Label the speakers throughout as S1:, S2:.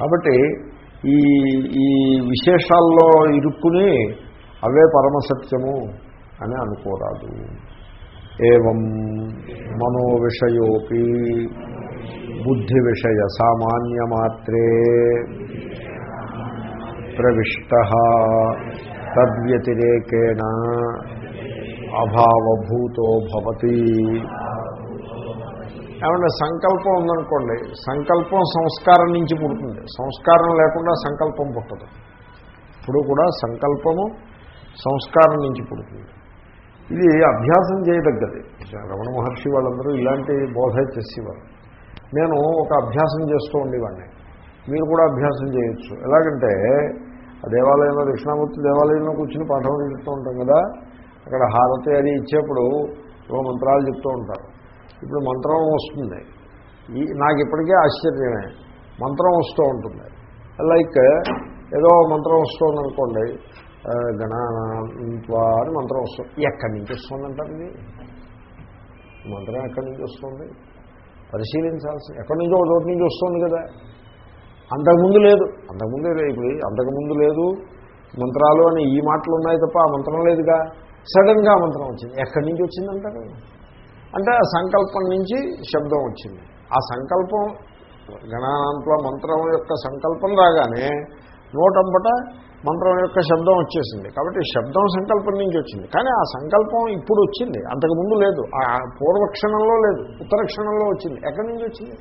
S1: కాబట్టి ఈ ఈ విశేషాల్లో ఇరుక్కుని అవే పరమసత్యము అని అనుకోరాదు. ఏవం మనో విషయోపి బుద్ధి విషయ సామాన్యమాత్రే ప్రవిష్ట తద్వ్యతిరేకేణ అభావభూతో భవతి. ఏమంటే సంకల్పం ఉందనుకోండి సంకల్పం సంస్కారం నుంచి పుడుతుంది. సంస్కారం లేకుండా సంకల్పం పుట్టదు. ఇప్పుడు కూడా సంకల్పము సంస్కారం నుంచి పుడుతుంది. ఇది అభ్యాసం చేయదగ్గది. రమణ మహర్షి వాళ్ళందరూ ఇలాంటి బోధ చేసేవారు. నేను ఒక అభ్యాసం చేస్తూ ఉండేవాడిని. మీరు కూడా అభ్యాసం చేయొచ్చు. ఎలాగంటే ఆ దేవాలయంలో దక్షిణామూర్తి దేవాలయంలో కూర్చుని పాఠం చెప్తూ ఉంటాం కదా. అక్కడ హారతి అది ఇచ్చేప్పుడు ఏవో మంత్రాలు చెప్తూ ఉంటారు. ఇప్పుడు మంత్రం వస్తుంది. ఈ నాకు ఇప్పటికే ఆశ్చర్యమే. మంత్రం వస్తూ ఉంటుంది. లైక్ ఏదో మంత్రం వస్తుంది అనుకోండి గణానాత్వా అని మంత్రం వస్తుంది ఎక్కడి నుంచి వస్తుందంటారు ఇది? మంత్రం ఎక్కడి నుంచి వస్తుంది? పరిశీలించాల్సి ఎక్కడి నుంచో ఒక చోటు నుంచి వస్తుంది కదా. అంతకుముందు లేదు. అంతకుముందు లేదు. ఇప్పుడు అంతకుముందు లేదు. మంత్రాలు అని ఈ మాటలు ఉన్నాయి తప్ప ఆ మంత్రం లేదుగా. సడన్గా మంత్రం వచ్చింది. ఎక్కడి నుంచి వచ్చిందంటారు? అంటే ఆ సంకల్పం నుంచి శబ్దం వచ్చింది. ఆ సంకల్పం గణానంతలో మంత్రం యొక్క సంకల్పం రాగానే నోటంపట మంత్రం యొక్క శబ్దం వచ్చేసింది. కాబట్టి శబ్దం సంకల్పం నుంచి వచ్చింది. కానీ ఆ సంకల్పం ఇప్పుడు వచ్చింది. అంతకుముందు లేదు. ఆ పూర్వక్షణంలో లేదు. ఉత్తర క్షణంలో వచ్చింది. ఎక్కడి నుంచి వచ్చింది?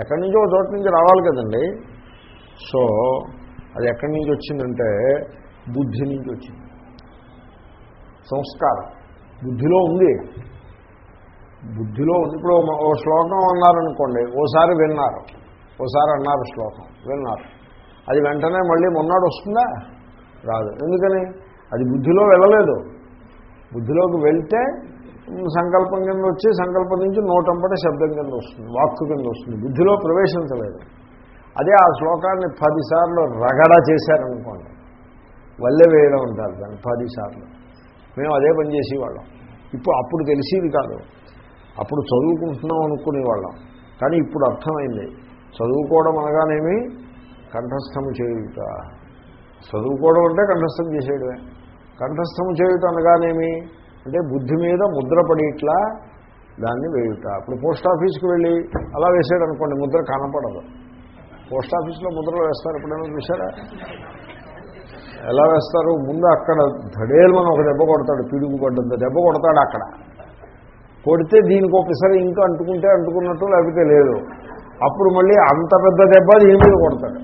S1: ఎక్కడి నుంచో ఒక చోట నుంచి రావాలి కదండి. సో అది ఎక్కడి నుంచి వచ్చిందంటే బుద్ధి నుంచి వచ్చింది. సంస్కారం. బుద్ధిలో ఉంది. బుద్ధిలో ఉంది. ఇప్పుడు ఓ శ్లోకం అన్నారనుకోండి ఓసారి విన్నారు. ఓసారి అన్నారు శ్లోకం విన్నారు. అది వెంటనే మళ్ళీ మొన్నాడు వస్తుందా? రాదు. ఎందుకని? అది బుద్ధిలో వెళ్ళలేదు. బుద్ధిలోకి వెళ్తే సంకల్పం కింద వచ్చి సంకల్పం నుంచి నోటంపట శబ్దం కింద వస్తుంది వాక్కు కింద వస్తుంది. బుద్ధిలో ప్రవేశించలేదు. అదే ఆ శ్లోకాన్ని పదిసార్లు రగడ చేశారనుకోండి. వల్లె వేయడం ఉంటారు దాన్ని పదిసార్లు. మేము అదే పని చేసేవాళ్ళం. ఇప్పుడు అప్పుడు తెలిసేది కాదు. అప్పుడు చదువుకుంటున్నాం అనుకునేవాళ్ళం. కానీ ఇప్పుడు అర్థమైంది. చదువుకోవడం అనగానేమి? కంఠస్థము చేయుట. చదువుకోవడం అంటే కంఠస్థం చేసేయడమే. కంఠస్థము చేయుట అనగానేమి? అంటే బుద్ధి మీద ముద్ర పడేట్లా దాన్ని వేయుట. ఇప్పుడు పోస్ట్ ఆఫీస్కి వెళ్ళి అలా వేసాడు అనుకోండి ముద్ర కనపడదు. పోస్ట్ ఆఫీస్లో ముద్రలు వేస్తారు. ఎప్పుడైనా చూసారా ఎలా వేస్తారు? ముందు అక్కడ ధడేల్మని ఒక దెబ్బ కొడతాడు పిడుగు పడ్డంత దెబ్బ కొడతాడు అక్కడ. కొడితే దీనికి ఒకసారి ఇంకా అంటుకుంటే అంటుకున్నట్టు లేకపోతే లేదు. అప్పుడు మళ్ళీ అంత పెద్ద దెబ్బ దీని మీద కొడతాడు.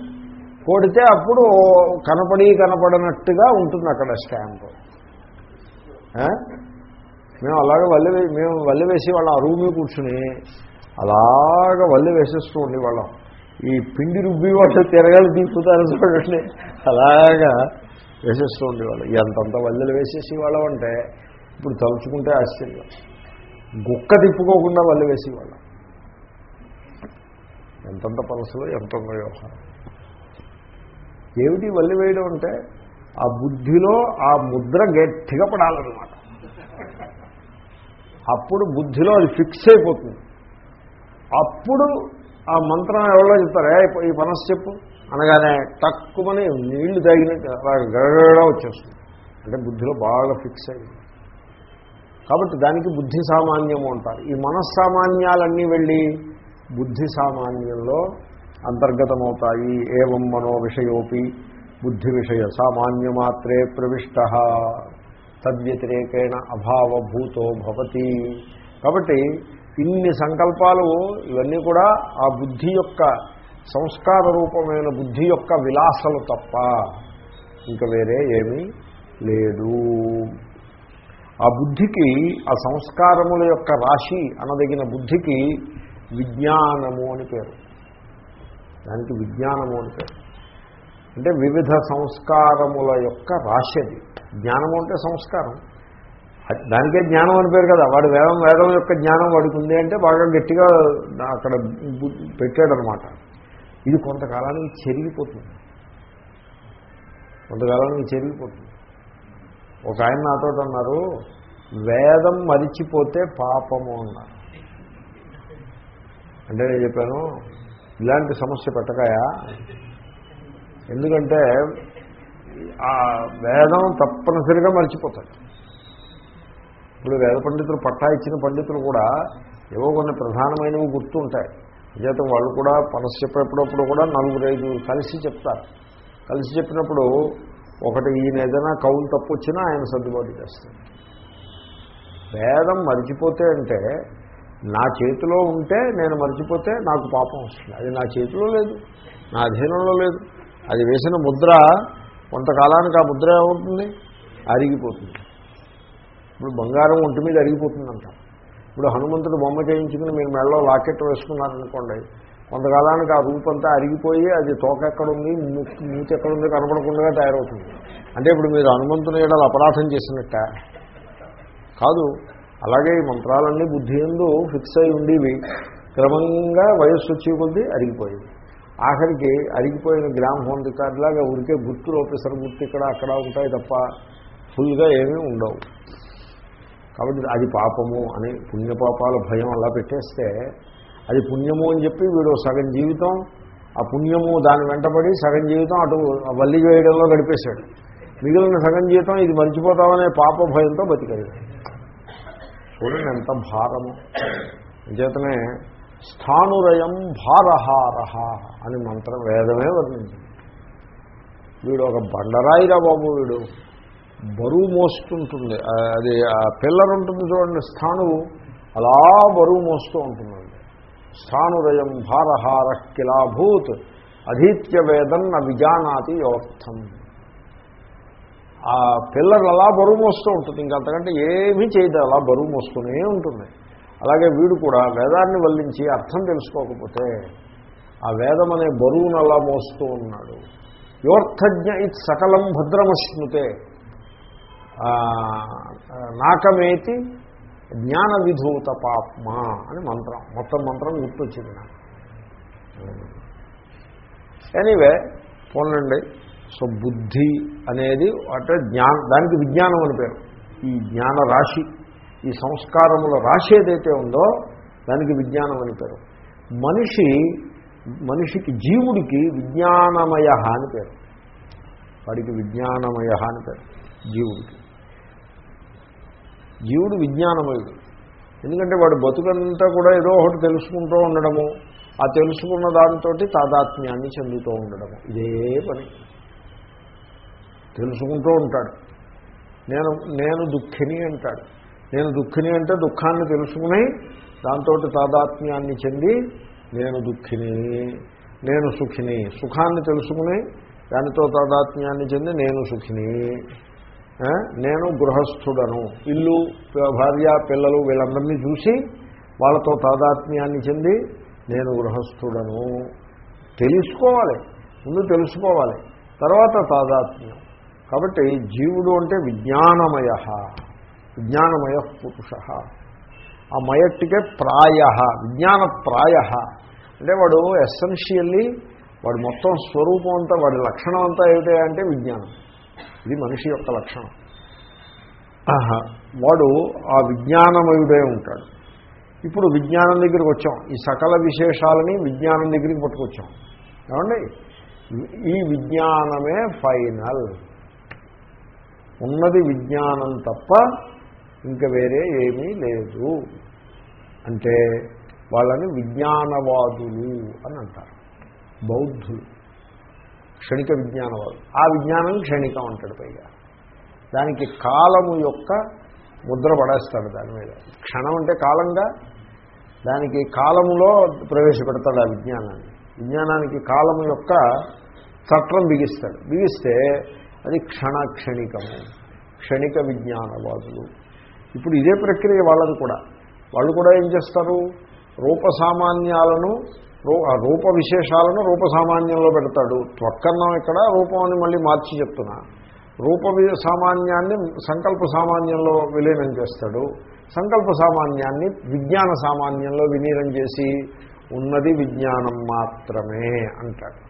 S1: కొడితే అప్పుడు కనపడి కనపడనట్టుగా ఉంటుంది అక్కడ స్టాంపు. మేము అలాగే వల్లి మేము వల్లి వేసి వాళ్ళం అరువు మీద కూర్చుని అలాగ వల్లి వేసేస్తూ ఉండేవాళ్ళం. ఈ పిండి రుబ్బి వాళ్ళు తిరగాలి తీసుకుతారు చూడండి. అలాగా వేసేస్తూ ఉండేవాళ్ళు. ఎంతంత వల్లెలు వేసేసి వాళ్ళం అంటే ఇప్పుడు తలుచుకుంటే ఆశ్చర్యం. గుక్క తిప్పుకోకుండా వల్ల వేసేవాళ్ళం. ఎంతంత పలసలు ఎంతంత వ్యవహారం. ఏమిటి వల్లి వేయడం అంటే ఆ బుద్ధిలో ఆ ముద్ర గట్టిగా పడాలన్నమాట. అప్పుడు బుద్ధిలో అది ఫిక్స్ అయిపోతుంది. అప్పుడు ఆ మంత్రం ఎవరో చెప్తారు "ఏ, ఈ మనస్సు చెప్పు. అనగానే తక్కువని నీళ్ళు తాగినట్టు అలా వచ్చేస్తుంది. అంటే బుద్ధిలో బాగా ఫిక్స్ అయింది కాబట్టి దానికి బుద్ధి సామాన్యము అంటారు. ఈ మనస్సామాన్యాలన్నీ వెళ్ళి బుద్ధి సామాన్యంలో అంతర్గతమవుతాయి. ఏవం మనో విషయోపి బుద్ధి విషయ సామాన్యమాత్రే ప్రవిష్ట. తద్వ్యతిరేకేణ అభావభూతో భవతి. కాబట్టి ఇన్ని సంకల్పాలు ఇవన్నీ కూడా ఆ బుద్ధి యొక్క సంస్కార రూపమైన బుద్ధి యొక్క విలాసలు తప్ప ఇంకా వేరే ఏమీ లేదు. ఆ బుద్ధికి ఆ సంస్కారముల యొక్క రాశి అనదగిన బుద్ధికి విజ్ఞానము అని పేరు. దానికి విజ్ఞానము అని పేరు. అంటే వివిధ సంస్కారముల యొక్క రాశి అది. జ్ఞానము అంటే సంస్కారం. దానికే జ్ఞానం అని పేరు కదా. వాడు వేదం వేదం యొక్క జ్ఞానం వాడికి ఉంది అంటే బాగా గట్టిగా అక్కడ పెట్టాడనమాట. ఇది కొంతకాలానికి చెరిగిపోతుంది. కొంతకాలానికి చెరిగిపోతుంది. ఒక ఆయన నాతో అన్నారు వేదం మరిచిపోతే పాపము అన్నారు. అంటే నేను చెప్పాను ఇలాంటి సమస్య పెట్టకాయా? ఎందుకంటే ఆ వేదం తప్పనిసరిగా మర్చిపోతాడు ఇప్పుడు వేద పండితులు పట్టా ఇచ్చిన పండితులు కూడా ఏవో కొన్ని ప్రధానమైనవి గుర్తుంటాయి. చేత వాళ్ళు కూడా మనసు చెప్పేటప్పుడు కూడా నలుగురు ఐదు కలిసి చెప్తారు. కలిసి చెప్పినప్పుడు ఒకటి ఈయన ఏదైనా కౌలు తప్పు వచ్చినా ఆయన సర్దుబాటు చేస్తుంది వేదం మర్చిపోతే అంటే నా చేతిలో ఉంటే నేను మర్చిపోతే నాకు పాపం వస్తుంది. అది నా చేతిలో లేదు నా అధీనంలో లేదు. అది వేసిన ముద్ర కొంతకాలానికి ఆ ముద్ర ఏమవుతుంది? అరిగిపోతుంది. ఇప్పుడు బంగారం ఒంటి మీద అరిగిపోతుందంటారు ఇప్పుడు హనుమంతుడు బొమ్మ చేయించుకుని మీరు మెడలో లాకెట్ వేసుకున్నారనుకోండి కొంతకాలానికి ఆ రూపంతా అరిగిపోయి అది తోక ఎక్కడుంది మూతి ఎక్కడుంది కనపడకుండా తయారవుతుంది. అంటే ఇప్పుడు మీరు హనుమంతుని ఏడాది అపరాధం చేసినట్ట? కాదు. అలాగే ఈ మంత్రాలన్నీ బుద్ధి ఎందు ఫిక్స్ అయి ఉండేవి. క్రమంగా వయస్సు వచ్చే కొద్దీ అరిగిపోయేవి. ఆఖరికి అరిగిపోయిన గ్రామ ఫోన్ రికార్డులాగా ఉరికే గుర్తులు ఒకసారి గుర్తు ఇక్కడ అక్కడ ఉంటాయి తప్ప ఫుల్గా ఏమీ ఉండవు. కాబట్టి అది పాపము అని పుణ్యపాపాల భయం అలా పెట్టేస్తే అది పుణ్యము అని చెప్పి వీడు సగం జీవితం ఆ పుణ్యము దాని వెంటబడి సగం జీవితం అటు వల్లి వేయడంలో గడిపేశాడు. మిగిలిన సగం జీవితం ఇది మర్చిపోతామనే పాప భయంతో బతికాడు. చూడండి ఎంత భారము. చేతనే స్థానురయం భారహారహ అని మంత్రం వేదమే వర్ణించింది. వీడు ఒక బండరాయిరా బాబు వీడు. బరువు మోస్తుంటుంది. అది ఆ పిల్లర్ ఉంటుంది చూడండి స్థానువు అలా బరువు మోస్తూ ఉంటుందండి. స్థానురయం భారహార కిలాభూత్ అధీత్య వేదన్న విజానాతి యోర్థం ఆ పిల్లర్ అలా బరువు మోస్తూ ఉంటుంది. ఇంకంతకంటే ఏమీ చేయదు అలా బరువు మోస్తూనే ఉంటుంది. అలాగే వీడు కూడా వేదాన్ని వల్లించి అర్థం తెలుసుకోకపోతే ఆ వేదం అనే బరువును అలా మోస్తూ ఉన్నాడు. యోర్థజ్ఞ ఇది సకలం భద్రమశ్నుతే. నాకమేతి జ్ఞాన విధూత పాప్మ అని మంత్రం. మొత్తం మంత్రం గుర్తొచ్చింది నాకు. ఎనీవే పోనండి సో బుద్ధి అనేది అంటే జ్ఞాన దానికి విజ్ఞానం అని పేరు. ఈ జ్ఞాన రాశి ఈ సంస్కారముల రాశి ఏదైతే ఉందో దానికి విజ్ఞానం అని పేరు. మనిషి మనిషికి జీవుడికి విజ్ఞానమయ అని పేరు. వాడికి విజ్ఞానమయ అని పేరు. జీవుడికి. జీవుడు విజ్ఞానమయుడు ఎందుకంటే వాడు బతుకంతా కూడా ఏదో ఒకటి తెలుసుకుంటూ ఉండడము ఆ తెలుసుకున్న దానితో తాదాత్మ్యాన్ని చెందుతూ ఉండడము. ఇదే పని. తెలుసుకుంటూ ఉంటాడు. నేను నేను దుఃఖిని అంటాడు. నేను దుఃఖిని అంటే దుఃఖాన్ని తెలుసుకుని దాంతో తాదాత్మ్యాన్ని చెంది నేను దుఃఖిని నేను సుఖిని సుఖాన్ని తెలుసుకుని దానితో తాదాత్మ్యాన్ని చెంది నేను సుఖిని నేను గృహస్థుడను. ఇల్లు భార్య పిల్లలు వీళ్ళందరినీ చూసి వాళ్ళతో తాదాత్మ్యాన్ని చెంది నేను గృహస్థుడను. తెలుసుకోవాలి. ముందు తెలుసుకోవాలి. తర్వాత తాదాత్మ్యం. కాబట్టి జీవుడు అంటే విజ్ఞానమయ. విజ్ఞానమయ పురుష. ఆ మయట్టికే ప్రాయ. విజ్ఞాన ప్రాయ. అంటే వాడు ఎస్సెన్షియల్లీ వాడు మొత్తం స్వరూపం అంతా వాడి లక్షణం అంతా ఏమిటంటే విజ్ఞానం. ఇది మనిషి యొక్క లక్షణం. వాడు ఆ విజ్ఞానమయుడే ఉంటాడు. ఇప్పుడు విజ్ఞానం దగ్గరికి వచ్చాం. ఈ సకల విశేషాలని విజ్ఞానం దగ్గరికి పట్టుకొచ్చాం. ఏమండి? ఈ విజ్ఞానమే ఫైనల్. ఉన్నది విజ్ఞానం తప్ప ఇంకా వేరే ఏమీ లేదు. అంటే వాళ్ళని విజ్ఞానవాదులు అని అంటారు. బౌద్ధులు. క్షణిక విజ్ఞానవాదు. ఆ విజ్ఞానం క్షణికం అంటాడు పైగా. దానికి కాలము యొక్క ముద్ర పడేస్తాడు దాని మీద. క్షణం అంటే కాలంగా దానికి కాలములో ప్రవేశపెడతాడు ఆ విజ్ఞానాన్ని. విజ్ఞానానికి కాలము యొక్క చట్టం బిగిస్తాడు. బిగిస్తే అది క్షణ క్షణికము క్షణిక విజ్ఞానవాదులు. ఇప్పుడు ఇదే ప్రక్రియ వాళ్ళది కూడా. వాళ్ళు కూడా ఏం చేస్తారు? రూపసామాన్యాలను రూప విశేషాలను రూప సామాన్యంలో పెడతాడు. త్వక్కన్నం ఇక్కడ రూపం అని మళ్ళీ మార్చి చెప్తున్నా. రూప సామాన్యాన్ని సంకల్ప సామాన్యంలో విలీనం చేస్తాడు. సంకల్ప సామాన్యాన్ని విజ్ఞాన సామాన్యంలో విలీనం చేసి ఉన్నది విజ్ఞానం మాత్రమే అంటాడు.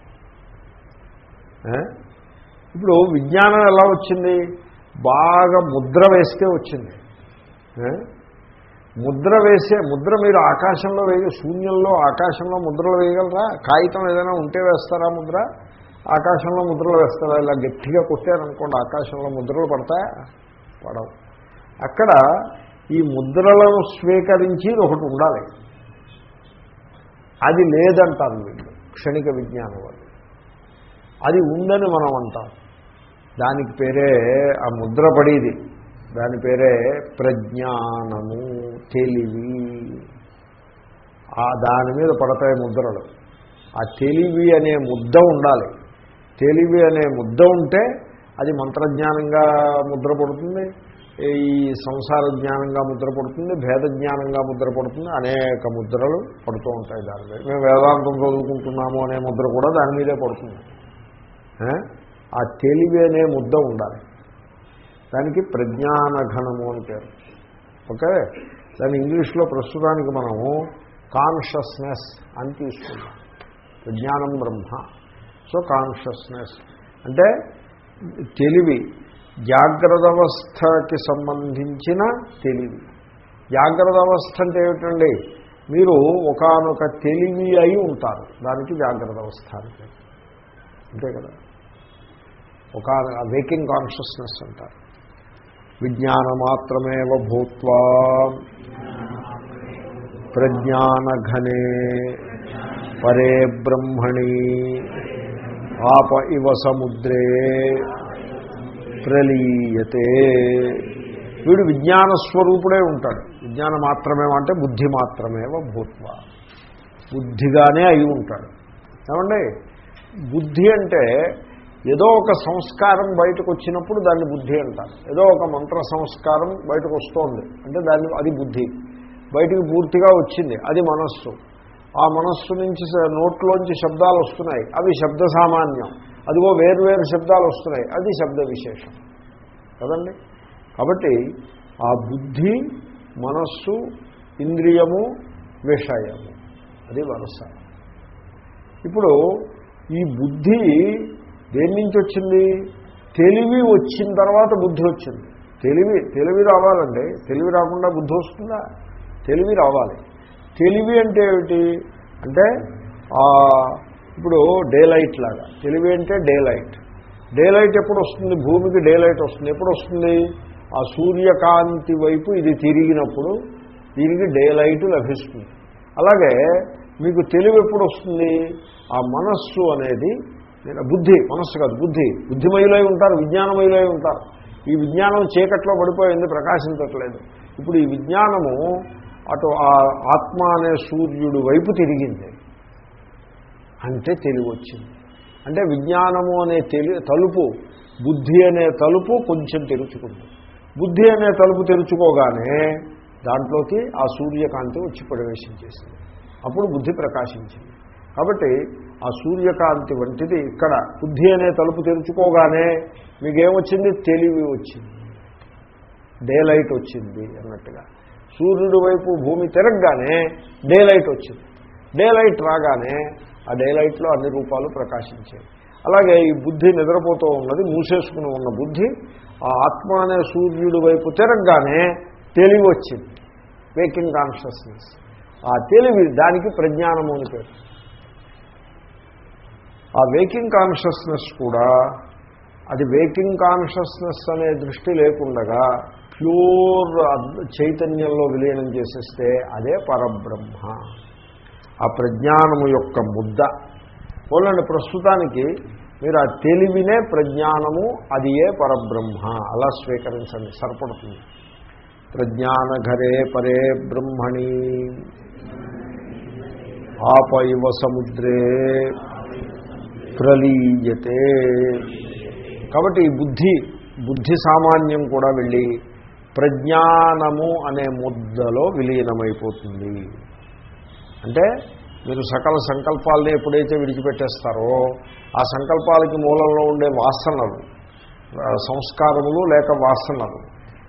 S1: ఇప్పుడు విజ్ఞానం ఎలా వచ్చింది? బాగా ముద్ర వేస్తే వచ్చింది. ముద్ర వేసే ముద్ర మీరు ఆకాశంలో వేయ శూన్యంలో ఆకాశంలో ముద్రలు వేయగలరా? కాగితం ఏదైనా ఉంటే వేస్తారా ముద్ర? ఆకాశంలో ముద్రలు వేస్తారా? ఇలా గట్టిగా కొట్టారనుకోండి ఆకాశంలో ముద్రలు పడతాయా? పడవు. అక్కడ ఈ ముద్రలను స్వీకరించి ఒకటి ఉండాలి. అది లేదంటారు వీళ్ళు క్షణిక విజ్ఞానం వాళ్ళు. అది ఉందని మనం అంటాం. దానికి పేరే ఆ ముద్ర పడేది. దాని పేరే ప్రజ్ఞానము తెలివి. ఆ దాని మీద పడతాయి ముద్రలు. ఆ తెలివి అనే ముద్ద ఉండాలి. తెలివి అనే ముద్ద ఉంటే అది మంత్రజ్ఞానంగా ముద్ర పడుతుంది ఈ సంసార జ్ఞానంగా ముద్ర పడుతుంది భేద జ్ఞానంగా ముద్ర పడుతుంది అనేక ముద్రలు పడుతూ ఉంటాయి దాని మీద. మేము వేదాంతం చదువుకుంటున్నాము అనే ముద్ర కూడా దాని మీదే పడుతుంది. ఆ తెలివి అనే ముద్ద ఉండాలి. దానికి ప్రజ్ఞానఘనము అని పేరు. ఓకే? దాని ఇంగ్లీష్లో ప్రస్తుతానికి మనము కాన్షియస్నెస్ అని తీసుకున్నాం విజ్ఞానం బ్రహ్మ. So consciousness. అంటే తెలివి జాగ్రత్త అవస్థకి సంబంధించిన తెలివి. జాగ్రత్త అవస్థ అంటే ఏమిటండి? మీరు ఒకనొక తెలివి అయి ఉంటారు. దానికి జాగ్రత్త అవస్థ అంటే అంతే కదా? ఒక వేకింగ్ కాన్షియస్నెస్ అంటారు. విజ్ఞానమాత్రమేవ భూత్వా. ప్రజ్ఞానఘనే పరే బ్రహ్మణి. ఆప ఇవ సముద్రే ప్రలీయతే. వీడు విజ్ఞానస్వరూపుడే ఉంటాడు. విజ్ఞానం మాత్రమే అంటే బుద్ధి మాత్రమేవ భూత్వ. బుద్ధిగానే అయి ఉంటాడు. ఏమండి? బుద్ధి అంటే ఏదో ఒక సంస్కారం బయటకు వచ్చినప్పుడు దాన్ని బుద్ధి అంటారు. ఏదో ఒక మంత్ర సంస్కారం బయటకు వస్తోంది అంటే దాన్ని అది బుద్ధి. బయటికి పూర్తిగా వచ్చింది. అది మనస్సు. ఆ మనస్సు నుంచి నోట్లోంచి శబ్దాలు వస్తున్నాయి. అవి శబ్ద సామాన్యం. అదిగో వేరు వేరు శబ్దాలు వస్తున్నాయి. అది శబ్ద విశేషం. కదండి? కాబట్టి ఆ బుద్ధి మనస్సు ఇంద్రియము విషయము. అది వరుస. ఇప్పుడు ఈ బుద్ధి దేని నుంచి వచ్చింది? తెలివి వచ్చిన తర్వాత బుద్ధి వచ్చింది. తెలివి తెలివి రావాలండి తెలివి రాకుండా బుద్ధి వస్తుందా? తెలివి రావాలి. తెలివి అంటే ఏమిటి? అంటే ఇప్పుడు డే లైట్ లాగా. తెలివి అంటే డే లైట్ డే లైట్ ఎప్పుడు వస్తుంది? భూమికి డే లైట్ వస్తుంది. ఎప్పుడు వస్తుంది? ఆ సూర్యకాంతి వైపు ఇది తిరిగినప్పుడు దీనికి డే లైట్ లభిస్తుంది. అలాగే మీకు తెలివి ఎప్పుడు వస్తుంది? ఆ మనస్సు అనేది బుద్ధి మనస్సు కాదు బుద్ధి. బుద్ధిమయులై ఉంటారు విజ్ఞానమయులై ఉంటారు. ఈ విజ్ఞానం చీకట్లో పడిపోయింది ప్రకాశించట్లేదు. ఇప్పుడు ఈ విజ్ఞానము అటు ఆ ఆత్మ అనే సూర్యుడు వైపు తిరిగింది. అంటే తెలివి వచ్చింది అంటే విజ్ఞానము అనే తెలి తలుపు బుద్ధి అనే తలుపు కొంచెం తెరుచుకుంది. బుద్ధి అనే తలుపు తెరుచుకోగానే దాంట్లోకి ఆ సూర్యకాంతి వచ్చి ప్రవేశించేసింది అప్పుడు బుద్ధి ప్రకాశించింది. కాబట్టి ఆ సూర్యకాంతి వంటిది ఇక్కడ బుద్ధి అనే తలుపు తెరుచుకోగానే మీకేమొచ్చింది? తెలివి వచ్చింది. డే లైట్ వచ్చింది అన్నట్టుగా. సూర్యుడి వైపు భూమి తిరగగానే డే లైట్ వచ్చింది. డే లైట్ రాగానే ఆ డే లైట్లో అన్ని రూపాలు ప్రకాశించాయి. అలాగే ఈ బుద్ధి నిద్రపోతూ ఉన్నది మూసేసుకుని ఉన్న బుద్ధి ఆ ఆత్మ అనే సూర్యుడి వైపు తిరగగానే తెలివి వచ్చింది వేకింగ్ కాన్షియస్నెస్ ఆ తెలివి దానికి ప్రజ్ఞానము అని పేరు. ఆ వేకింగ్ కాన్షియస్నెస్ కూడా అది వేకింగ్ కాన్షియస్నెస్ అనే దృష్టి లేకుండగా ప్యూర్ చైతన్యంలో విలీనం చేసేస్తే అదే పరబ్రహ్మ. ఆ ప్రజ్ఞానము యొక్క ముద్ద. పోలండి ప్రస్తుతానికి మీరు ఆ తెలివినే ప్రజ్ఞానము అది ఏ పరబ్రహ్మ? అలా స్వీకరించండి సరిపడుతుంది. ప్రజ్ఞానఘరే పరే బ్రహ్మణి. ఆపైవ సముద్రే. ప్రలీయతే. కాబట్టి బుద్ధి బుద్ధి సామాన్యం కూడా వెళ్ళి ప్రజ్ఞానము అనే ముద్దలో విలీనమైపోతుంది. అంటే మీరు సకల సంకల్పాలని ఎప్పుడైతే విడిచిపెట్టేస్తారో ఆ సంకల్పాలకి మూలంలో ఉండే వాసనలు సంస్కారములు లేక వాసనలు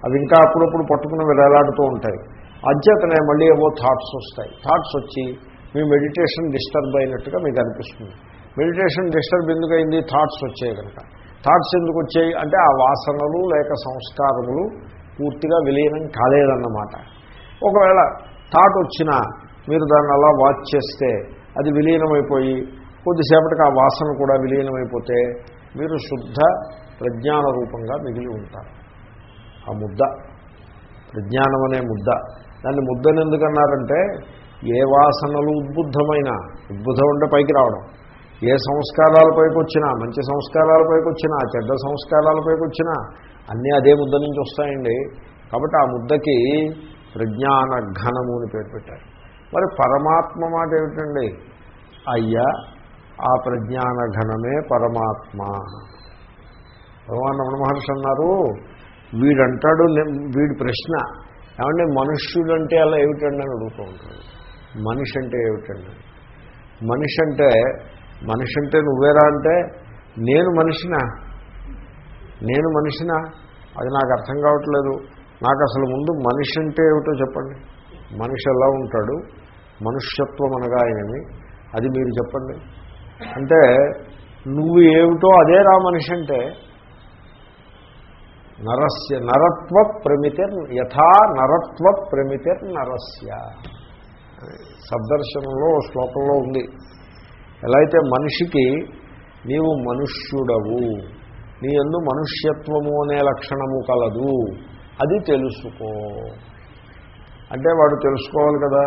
S1: అవి ఇంకా అప్పుడప్పుడు పట్టుకుని వేలాడుతూ ఉంటాయి. అధ్యతనే మళ్ళీ ఏవో థాట్స్ వస్తాయి. థాట్స్ వచ్చి మీ మెడిటేషన్ డిస్టర్బ్ అయినట్టుగా మీకు అనిపిస్తుంది. మెడిటేషన్ డిస్టర్బ్ ఎందుకు అయింది థాట్స్ వచ్చాయి కనుక. థాట్స్ ఎందుకు వచ్చాయి? అంటే ఆ వాసనలు లేక సంస్కారములు పూర్తిగా విలీనం కాలేదన్నమాట. ఒకవేళ థాట్ వచ్చినా మీరు దాన్ని అలా వాచ్ చేస్తే అది విలీనమైపోయి కొద్దిసేపటికి ఆ వాసన కూడా విలీనమైపోతే మీరు శుద్ధ ప్రజ్ఞాన రూపంగా మిగిలి ఉంటారు. ఆ ముద్ద. ప్రజ్ఞానం అనే ముద్ద. దాన్ని ముద్దని ఎందుకన్నారంటే ఏ వాసనలు ఉద్బుద్ధమైన ఉద్బుద్ధం ఉంటే పైకి రావడం. ఏ సంస్కారాల పైకొచ్చినా మంచి సంస్కారాల పైకొచ్చినా చెడ్డ సంస్కారాల పైకొచ్చినా అన్నీ అదే ముద్ద నుంచి వస్తాయండి. కాబట్టి ఆ ముద్దకి ప్రజ్ఞాన ఘనము అని పేరు పెట్టారు. మరి పరమాత్మ మాట ఏమిటండి? అయ్యా ఆ ప్రజ్ఞాన ఘనమే పరమాత్మ. భగవాన్ రమణ మహర్షి అన్నారు వీడంటాడు వీడి ప్రశ్న. ఏమంటే మనుష్యుడంటే అలా ఏమిటండి అని అడుగుతూ ఉంటాడు. మనిషి అంటే ఏమిటండి? మనిషి అంటే మనిషి అంటే నువ్వేరా అంటే నేను మనిషినా? నేను మనిషినా? అది నాకు అర్థం కావట్లేదు. నాకు అసలు ముందు మనిషి అంటే ఏమిటో చెప్పండి. మనిషి ఎలా ఉంటాడు? మనుష్యత్వం అనగా ఏమి? అది మీరు చెప్పండి. అంటే నువ్వు ఏమిటో అదే రా మనిషి అంటే నరస్య నరత్వ ప్రమితిర్ యథా నరత్వ ప్రమితిర్ నరస్య. సబ్దర్శనంలో శ్లోకంలో ఉంది. ఎలా అయితే మనిషికి నీవు మనుష్యుడవు నీ ఎందు మనుష్యత్వము అనే లక్షణము కలదు అది తెలుసుకో. అంటే వాడు తెలుసుకోవాలి కదా.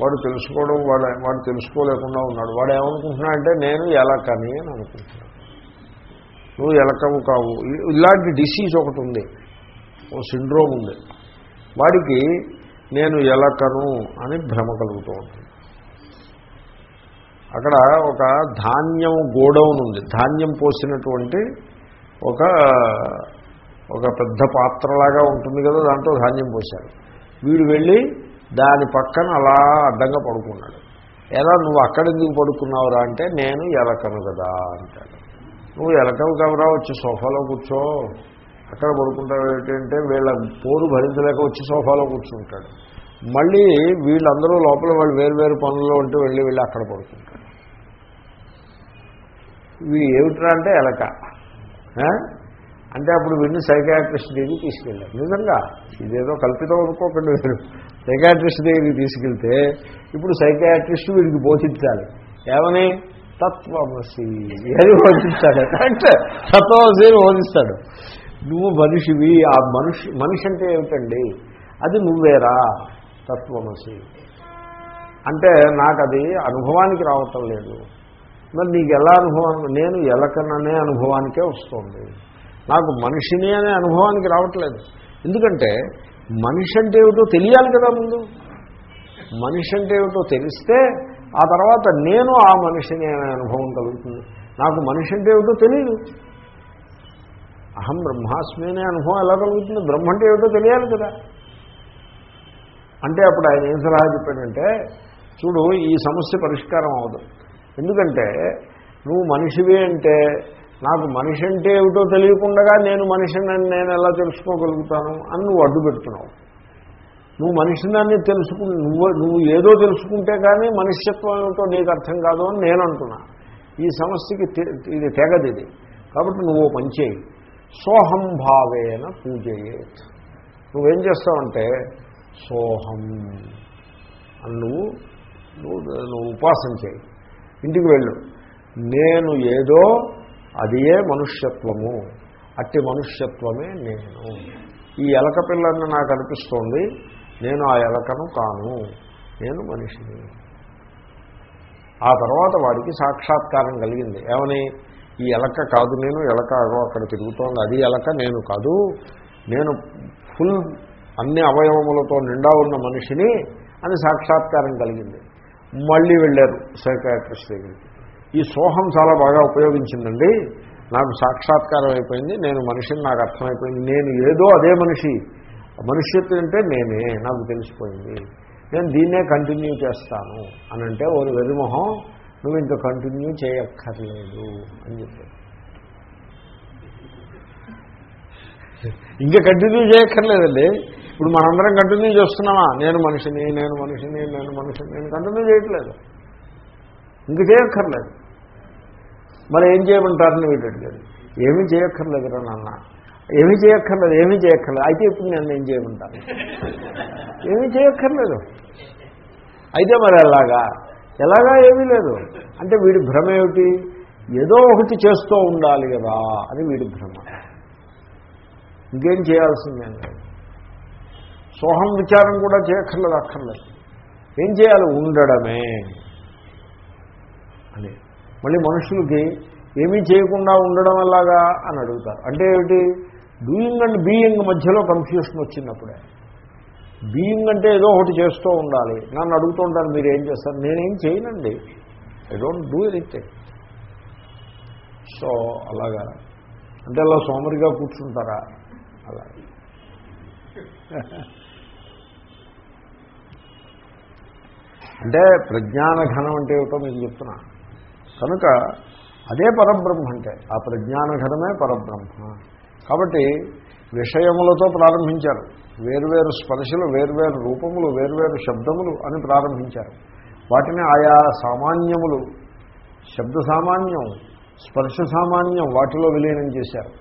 S1: వాడు తెలుసుకోవడం వాడు వాడు తెలుసుకోలేకుండా ఉన్నాడు. వాడు ఏమనుకుంటున్నాడంటే నేను ఎలకని అని అనుకుంటున్నాను నువ్వు ఎలకవు కావు. ఇలాంటి డిసీజ్ ఒకటి ఉంది. ఓ సిండ్రోమ్ ఉంది. వాడికి నేను ఎలకను అని భ్రమ కలుగుతూ ఉంటుంది. అక్కడ ఒక ధాన్యం గోడౌన్ ఉంది. ధాన్యం పోసినటువంటి ఒక ఒక పెద్ద పాత్రలాగా ఉంటుంది కదా దాంట్లో ధాన్యం పోశారు. వీడు వెళ్ళి దాని పక్కన అలా అడ్డంగా పడుకున్నాడు. ఎలా నువ్వు అక్కడ ఎందుకు పడుకున్నావురా? అంటే నేను ఎలకను కదా అంటాడు. నువ్వు ఎలకవు కవరా వచ్చి సోఫాలో కూర్చో. అక్కడ పడుకుంటావు ఏంటంటే వీళ్ళ పోరు భరించలేక వచ్చి సోఫాలో కూర్చుంటాడు. మళ్ళీ వీళ్ళందరూ లోపల వాళ్ళు వేరు వేరు పనుల్లో ఉంటే వెళ్ళి వెళ్ళి అక్కడ పడుకుంటాడు ఇవి ఏమిట్రా అంటే ఎలక. అంటే అప్పుడు వీడిని సైకాట్రిస్ట్ దగ్గరికి తీసుకెళ్ళారు. నిజంగా ఇదేదో కల్పితం అనుకోకండి మీరు. సైకాట్రిస్ట్ దగ్గరికి తీసుకెళ్తే ఇప్పుడు సైకాట్రిస్ట్ వీడికి బోధించాలి. ఏమని? తత్వమసి. అని బోధిస్తాడు అంటే తత్వమసి అని బోధిస్తాడు. నువ్వు మనిషివి ఆ మనిషి మనిషి అంటే ఏమిటండి? అది నువ్వేరా తత్వమసి. అంటే నాకు అది అనుభవానికి రావటం లేదు. మరి నీకు ఎలా అనుభవం? నేను ఎలకననే అనుభవానికే వస్తుంది. నాకు మనిషిని అనే అనుభవానికి రావట్లేదు. ఎందుకంటే మనిషి అంటే ఏమిటో తెలియాలి కదా ముందు. మనిషి అంటే ఏమిటో తెలిస్తే ఆ తర్వాత నేను ఆ మనిషిని అనే అనుభవం కలుగుతుంది. నాకు మనిషి అంటే ఏమిటో తెలియదు అహం బ్రహ్మాస్మి అనే అనుభవం ఎలా కలుగుతుంది? బ్రహ్మ అంటే ఏమిటో తెలియాలి కదా. అంటే అప్పుడు ఆయన ఏం సలహా చెప్పాడంటే చూడు ఈ సమస్య పరిష్కారం అవదు ఎందుకంటే నువ్వు మనిషివి అంటే నాకు మనిషి అంటే ఏమిటో తెలియకుండా నేను మనిషినని నేను ఎలా తెలుసుకోగలుగుతాను అని నువ్వు అడ్డు పెడుతున్నావు. నువ్వు మనిషిని తెలుసుకు నువ్వు నువ్వు ఏదో తెలుసుకుంటే కానీ మనుష్యత్వం ఏమిటో నీకు అర్థం కాదు అని నేను అంటున్నా. ఈ సమస్యకి ఇది తెగది ఇది. కాబట్టి నువ్వు ఓ పని సోహం భావేన పూజయేత్. నువ్వేం చేస్తావంటే సోహం అని నువ్వు నువ్వు నువ్వు ఉపాసన చేయి. ఇంటికి వెళ్ళు. నేను ఏదో అదియే మనుష్యత్వము. అట్టి మనుష్యత్వమే నేను. ఈ ఎలక పిల్లని నాకు అనిపిస్తోంది నేను ఆ ఎలకను కాను. నేను మనిషిని. ఆ తర్వాత వాడికి సాక్షాత్కారం కలిగింది. ఏమని? ఈ ఎలక కాదు నేను ఎలక అగో అక్కడ తిరుగుతోంది. అది ఎలక నేను కాదు. నేను ఫుల్ అన్ని అవయవములతో నిండా ఉన్న మనిషిని అని సాక్షాత్కారం కలిగింది. మళ్ళీ వెళ్ళారు సైకాట్రిస్ట్ దగ్గరికి. ఈ సోహం చాలా బాగా ఉపయోగించిందండి. నాకు సాక్షాత్కారం అయిపోయింది నేను మనిషిని నాకు అర్థమైపోయింది. నేను ఏదో అదే మనిషి. మనుష్యత్వం అంటే నేనే నాకు తెలిసిపోయింది. నేను దీన్నే కంటిన్యూ చేస్తాను అని అంటే ఓ వెరిమొహం నువ్వు ఇంకా కంటిన్యూ చేయక్కర్లేదు అని చెప్పాడు ఇంకా కంటిన్యూ చేయక్కర్లేదండి. ఇప్పుడు మనందరం కంటిన్యూ చేస్తున్నామా? నేను మనిషిని నేను మనిషిని నేను మనిషిని. నేను కంటిన్యూ చేయట్లేదు. ఇంక చేయక్కర్లేదు మరి ఏం చేయమంటారని వీడు అడిగాడు ఏమీ చేయక్కర్లేదురా నాన్న. ఏమీ చేయక్కర్లేదు ఏమీ చేయక్కర్లేదు. అయితే ఇప్పుడు నేను ఏం చేయమంటాను? ఏమీ చేయక్కర్లేదు. అయితే మరి ఎలాగా? ఎలాగా ఏమీ లేదు. అంటే వీడి భ్రమ ఏమిటి? ఏదో ఒకటి చేస్తూ ఉండాలి కదా. అని వీడి భ్రమ. ఇంకేం చేయాల్సిందే? లేదు సోహం విచారం కూడా చేయక్కర్లేదు అక్కర్లేదు. ఏం చేయాలి? ఉండడమే. అని. మళ్ళీ మనుషులకి ఏమీ చేయకుండా ఉండడం ఎలాగా అని అడుగుతారు. అంటే ఏమిటి? డూయింగ్ అండ్ బీయింగ్ మధ్యలో కన్ఫ్యూషన్ వచ్చినప్పుడే. బీయింగ్ అంటే ఏదో ఒకటి చేస్తూ ఉండాలి. నన్ను అడుగుతూ ఉంటారు మీరు ఏం చేస్తారు? నేనేం చేయనండి. I don't do anything so అలాగా. అంటే అలా సోమరిగా కూర్చుంటారా? అలా. అంటే ప్రజ్ఞాన ఘనం అంటే ఏమిటో మీకు చెప్తున్నా. కనుక అదే పరబ్రహ్మ అంటే ఆ ప్రజ్ఞాన ఘనమే పరబ్రహ్మ. కాబట్టి విషయములతో ప్రారంభించారు. వేర్వేరు స్పర్శలు వేర్వేరు రూపములు వేర్వేరు శబ్దములు అని ప్రారంభించారు. వాటిని ఆయా సామాన్యములు శబ్ద సామాన్యం స్పర్శ సామాన్యం వాటిలో విలీనం చేశారు.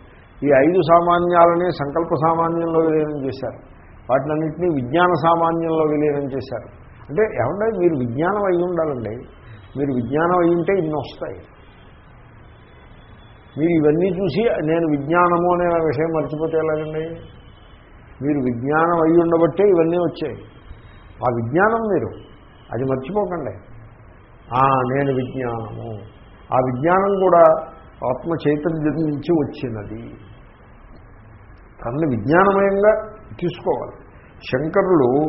S1: ఈ ఐదు సామాన్యాలని సంకల్ప సామాన్యంలో విలీనం చేశారు. వాటినన్నింటినీ విజ్ఞాన సామాన్యంలో విలీనం చేశారు. అంటే ఏమంటే మీరు విజ్ఞానం అయి ఉండాలండి. మీరు విజ్ఞానం అయి ఉంటే ఇన్ని వస్తాయి. మీరు ఇవన్నీ చూసి నేను విజ్ఞానము అనే విషయం మర్చిపోతే ఎలాగండి? మీరు విజ్ఞానం అయి ఉండబట్టే ఇవన్నీ వచ్చాయి. ఆ విజ్ఞానం మీరు. అది మర్చిపోకండి. ఆ, నేను విజ్ఞానము. ఆ విజ్ఞానం కూడా ఆత్మ చైతన్యం నుంచి వచ్చినది. తనని విజ్ఞానమయంగా తీసుకోవాలి. శంకరులు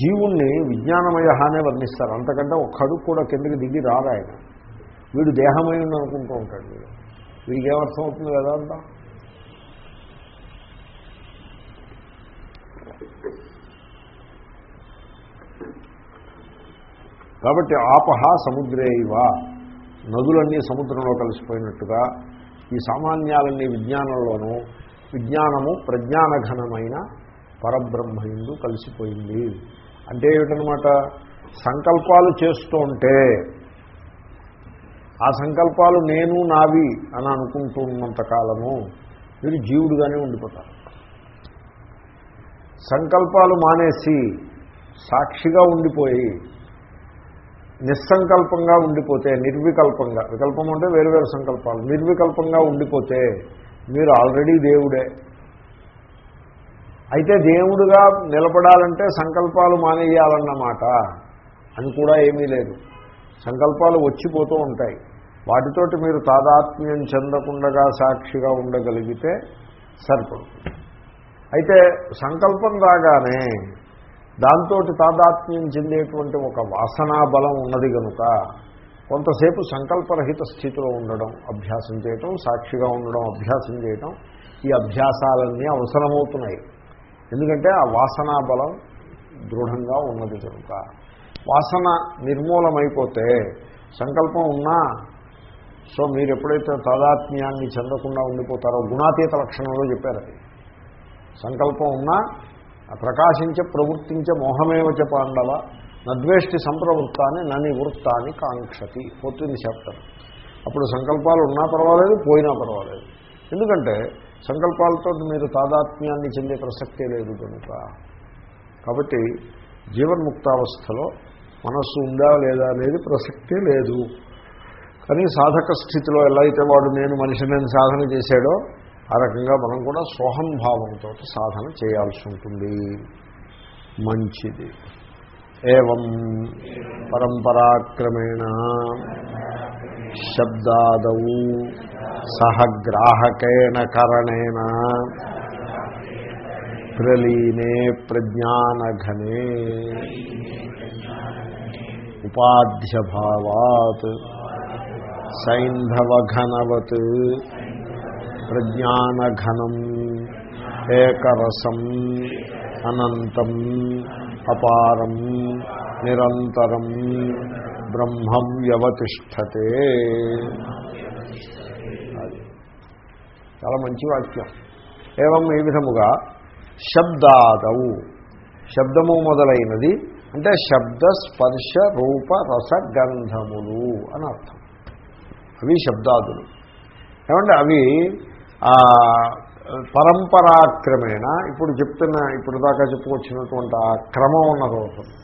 S1: జీవుణ్ణి విజ్ఞానమయ అనే వర్ణిస్తారు. అంతకంటే ఒక్కడు అడుగు కూడా కిందకి దిగి రాదు ఆయన. వీడు దేహమైంది అనుకుంటూ ఉంటాడు వీడు. వీడికి ఏమర్థం అవుతుంది కదా అంతా కాబట్టి ఆపహ సముద్రే ఇవ నదులన్నీ సముద్రంలో కలిసిపోయినట్టుగా ఈ సామాన్యాలన్నీ విజ్ఞానంలోనూ విజ్ఞానము ప్రజ్ఞానఘనమైన పరబ్రహ్మయందు కలిసిపోయింది. అంటే ఏమిటనమాట సంకల్పాలు చేస్తూ ఉంటే ఆ సంకల్పాలు నేను నావి అని అనుకుంటున్నంత కాలము మీరు జీవుడుగానే ఉండిపోతారు సంకల్పాలు మానేసి సాక్షిగా ఉండిపోయి నిస్సంకల్పంగా ఉండిపోతే నిర్వికల్పంగా వికల్పం అంటే వేరు వేరు సంకల్పాలు నిర్వికల్పంగా ఉండిపోతే మీరు ఆల్రెడీ దేవుడే. అయితే దేవుడుగా నిలబడాలంటే సంకల్పాలు మానేయాలన్నమాట అని కూడా ఏమీ లేదు. సంకల్పాలు వచ్చిపోతూ ఉంటాయి. వాటితోటి మీరు తాదాత్మ్యం చెందకుండా సాక్షిగా ఉండగలిగితే సరిపడుతుంది. అయితే సంకల్పం రాగానే దాంతో తాదాత్మ్యం చెందేటువంటి ఒక వాసనా బలం ఉన్నది కనుక కొంతసేపు సంకల్పరహిత స్థితిలో ఉండడం అభ్యాసం చేయటం సాక్షిగా ఉండడం అభ్యాసం చేయటం ఈ అభ్యాసాలన్నీ అవసరమవుతున్నాయి. ఎందుకంటే ఆ వాసనా బలం దృఢంగా ఉన్నది కనుక. వాసన నిర్మూలమైపోతే సంకల్పం ఉన్నా సో మీరు ఎప్పుడైతే తాదాత్మ్యాన్ని చెందకుండా ఉండిపోతారో గుణాతీత లక్షణంలో చెప్పారు అది. సంకల్పం ఉన్నా ప్రకాశించ ప్రవృత్తించ మోహమేవచ పాండవ నద్వేష్టి సంప్రవృత్తాన్ని నని వృత్తాన్ని కాంక్షతి పోతుంది చాప్టర్ అప్పుడు సంకల్పాలు ఉన్నా పర్వాలేదు పోయినా పర్వాలేదు. ఎందుకంటే సంకల్పాలతో మీరు తాదాత్మ్యాన్ని చెందే ప్రసక్తే లేదు కనుక. కాబట్టి జీవన్ముక్తావస్థలో మనస్సు ఉందా లేదా అనేది ప్రసక్తే లేదు. కానీ సాధక స్థితిలో ఎలా అయితే వాడు నేను మనిషిని సాధన చేశాడో ఆ రకంగా మనం కూడా సోహం భావంతో సాధన చేయాల్సి ఉంటుంది. మంచిది. ఏం పరంపరాక్రమేణ శబ్దాదౌ సహగ్రాహకేణ కరణేన. ప్రలీనే ప్రజ్ఞానఘనే. ఉపాధ్యభావాత్. సైంధవఘనవత్. ప్రజ్ఞానఘనం. ఏకరసం. అనంతం. అపారం. నిరంతరం. బ్రహ్మం వ్యవతిష్టతే చాలా మంచి వాక్యం. ఏవం ఈ విధముగా శబ్దాదవు. శబ్దము మొదలైనది అంటే శబ్ద స్పర్శ రూప రస గంధములు అని అర్థం. అవి శబ్దాదులు. ఏమంటే అవి పరంపరాక్రమేణ ఇప్పుడు చెప్తున్న ఇప్పుడు దాకా చెప్పుకొచ్చినటువంటి ఆ క్రమం ఉన్నది అవుతుంది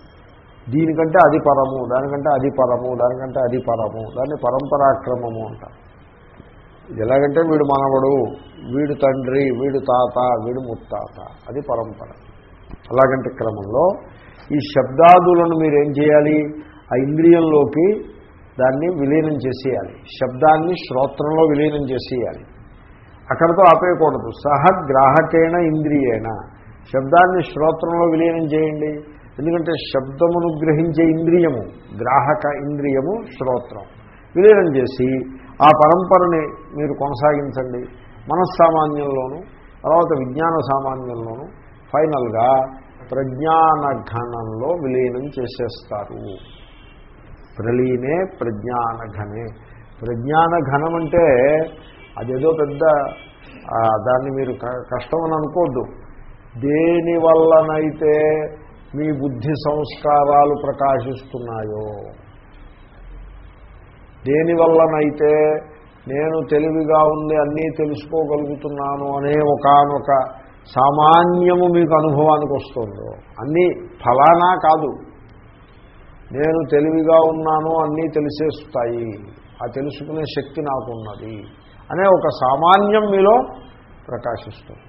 S1: దీనికంటే అది పరము దానికంటే అది పరము దానికంటే అది పరము దాన్ని పరంపరాక్రమము అంటారు. ఎలాగంటే వీడు మనవడు వీడు తండ్రి వీడు తాత వీడు ముత్తాత. అది పరంపర. అలాగంటే క్రమంలో ఈ శబ్దాదులను మీరేం చేయాలి? ఆ ఇంద్రియంలోకి దాన్ని విలీనం చేసేయాలి. శబ్దాన్ని శ్రోత్రంలో విలీనం చేసేయాలి. అక్కడతో ఆపేయకూడదు. సహగ్రాహకేణ ఇంద్రియేణ. శబ్దాన్ని శ్రోత్రంలో విలీనం చేయండి. ఎందుకంటే శబ్దమును గ్రహించే ఇంద్రియము గ్రాహక ఇంద్రియము శ్రోత్రం. విలీనం చేసి ఆ పరంపరని మీరు కొనసాగించండి. మనస్సామాన్యంలోనూ తర్వాత విజ్ఞాన సామాన్యంలోనూ ఫైనల్గా ప్రజ్ఞాన ఘనంలో విలీనం చేసేస్తారు. ప్రలీనే ప్రజ్ఞాన ఘనే ప్రజ్ఞాన ఘనం అంటే అదేదో పెద్ద దాన్ని మీరు క- కష్టం అని అనుకోద్దు దేనివల్లనైతే మీ బుద్ధి సంస్కారాలు ప్రకాశిస్తున్నాయో దేనివల్లనైతే నేను తెలివిగా ఉండి అన్నీ తెలుసుకోగలుగుతున్నాను అనే ఒకనొక సామాన్యము మీకు అనుభవానికి వస్తుందో అన్నీ ఫలానా కాదు. నేను తెలివిగా ఉన్నాను అన్నీ తెలిసేస్తాయి. ఆ తెలుసుకునే శక్తి నాకున్నది అనే ఒక సామాన్యం మీలో ప్రకాశిస్తుంది.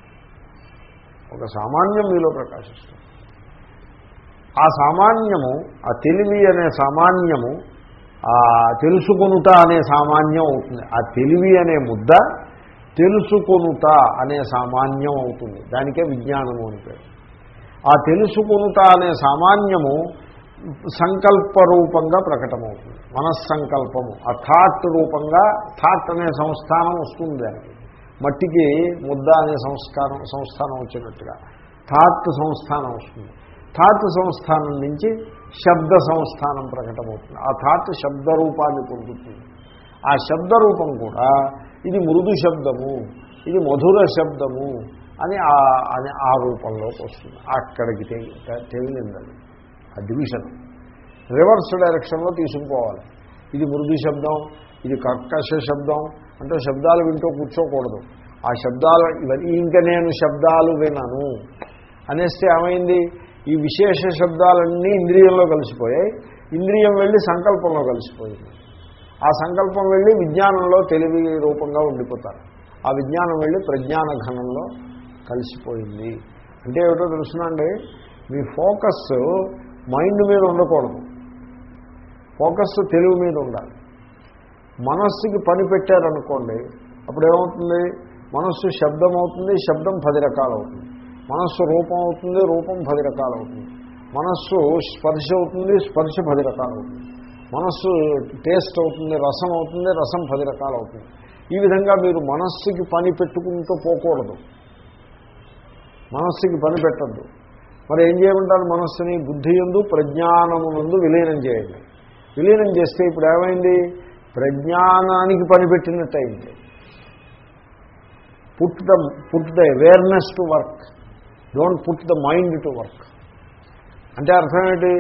S1: ఒక సామాన్యం మీలో ప్రకాశిస్తుంది. ఆ సామాన్యము ఆ తెలివి అనే సామాన్యము తెలుసుకొనుట అనే సామాన్యం అవుతుంది. ఆ తెలివి అనే ముద్ద తెలుసుకొనుట అనే సామాన్యం అవుతుంది. దానికే విజ్ఞానము అని పేరు. ఆ తెలుసుకొనుట అనే సామాన్యము సంకల్ప రూపంగా ప్రకటమవుతుంది. మనస్సంకల్పము ఆ థాట్ రూపంగా థాట్ అనే సంస్థానం వస్తుంది దానికి. మట్టికి ముద్ద అనే సంస్కారం సంస్థానం వచ్చినట్టుగా థాట్ సంస్థానం వస్తుంది. థాట్ సంస్థానం నుంచి శబ్ద సంస్థానం ప్రకటమవుతుంది. ఆ థాట్ శబ్ద రూపాన్ని పొందుతుంది ఆ శబ్ద రూపం కూడా ఇది మృదు శబ్దము ఇది మధుర శబ్దము అని ఆ- అని ఆ రూపంలోకి వస్తుంది. అక్కడికి తెలియదండి ఆ డివిజన్. రివర్స్ డైరెక్షన్లో తీసుకుపోవాలి. ఇది మృదు శబ్దం ఇది కర్కశ శబ్దం అంటే శబ్దాలు వింటూ కూర్చోకూడదు. ఆ శబ్దాలు ఇవన్నీ ఇంకా నేను శబ్దాలు వినను. అనేస్తే ఏమైంది? ఈ విశేష శబ్దాలన్నీ ఇంద్రియంలో కలిసిపోయాయి. ఇంద్రియం వెళ్ళి సంకల్పంలో కలిసిపోయింది. ఆ సంకల్పం వెళ్ళి విజ్ఞానంలో తెలివి రూపంగా ఉండిపోతారు. ఆ విజ్ఞానం వెళ్ళి ప్రజ్ఞాన ఘనంలో కలిసిపోయింది. అంటే ఏమిటో తెలుసునండి మీ ఫోకస్ మైండ్ మీద ఉండకూడదు. ఫోకస్ తెలివి మీద ఉండాలి. మనస్సుకి పని పెట్టారనుకోండి అప్పుడు ఏమవుతుంది మనస్సు శబ్దం అవుతుంది శబ్దం పది రకాలు అవుతుంది మనస్సు రూపం అవుతుంది రూపం పది రకాలు అవుతుంది. మనస్సు స్పర్శ అవుతుంది స్పర్శ పది రకాలు అవుతుంది. మనస్సు టేస్ట్ అవుతుంది రసం అవుతుంది రసం పది రకాలు అవుతుంది. ఈ విధంగా మీరు మనస్సుకి పని పెట్టుకుంటూ పోకూడదు. మనస్సుకి పని పెట్టద్దు. మరి ఏం చేయమంటారు మనస్సుని? బుద్ధి ఎందు ప్రజ్ఞానమునందు విలీనం చేయండి. విలీనం చేస్తే ఇప్పుడు ఏమైంది? ప్రజ్ఞానానికి పని పెట్టినట్టయింది. Put the put the awareness to work don't put the mind to work. అంటే అర్థం ఏంటి?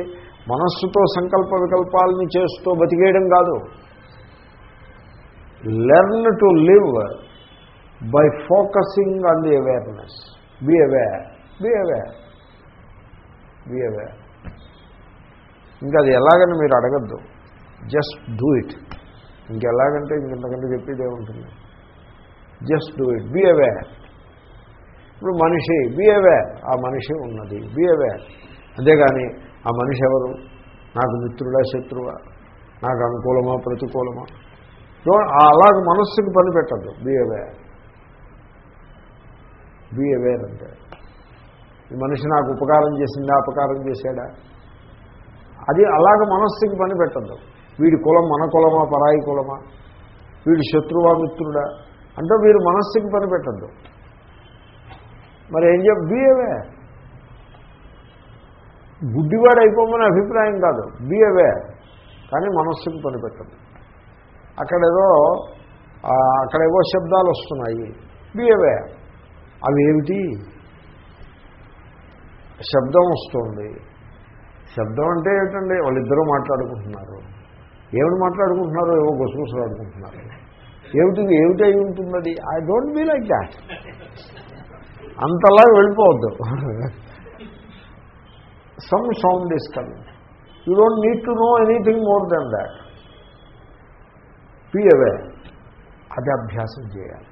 S1: మనస్సుతో సంకల్ప వికల్పాలని చేస్తూ బతికేయడం కాదు. Learn to live by focusing on the awareness be aware be aware be aware ఇంకా అది ఎలాగని మీరు అడగద్దు. జస్ట్ డూ ఇట్ ఇంకెలాగంటే ఇంకెంతకంటే చెప్పేదే ఉంటుంది just do it be aware ఇప్పుడు మనిషి బీ అవేర్ ఆ మనిషి ఉన్నది బీ అవేర్ అంతేగాని ఆ మనిషి ఎవరు? నాకు మిత్రుడా శత్రువా? నాకు అనుకూలమా ప్రతికూలమా? ఆ అలాగ మనస్సుకి పని పెట్టద్దు బీ అవేర్ బీ అవేర్ అంటే. ఈ మనిషి నాకు ఉపకారం చేసిందా అపకారం చేశాడా? అది అలాగ మనస్సుకి పని పెట్టద్దు వీడి కులం మన కులమా పరాయి కులమా? వీడి శత్రువా మిత్రుడా? అంటే వీరు మనస్సుకి పని పెట్టద్దు మరి ఏం చెప్ బిఏవే గుడ్డివాడు అయిపోమని అభిప్రాయం కాదు. బీ కానీ మనస్సుకు పనిపెట్టదు. అక్కడ అక్కడేదో అక్కడ అక్కడేవో శబ్దాలు వస్తున్నాయి. బిఏవే అవి ఏమిటి? శబ్దం వస్తుంది. శబ్దం అంటే ఏంటండి వాళ్ళిద్దరూ మాట్లాడుకుంటున్నారు. ఏమిటి మాట్లాడుకుంటున్నారు ఏవో గుసగుసలు ఆడుకుంటున్నారు ఏమిటి ఏమిటి అయి ఉంటుంది I don't be like that అంతలా వెళ్ళిపోవద్దు. Some sound is coming you don't need to know anything more than that be aware అది అభ్యాసం చేయాలి.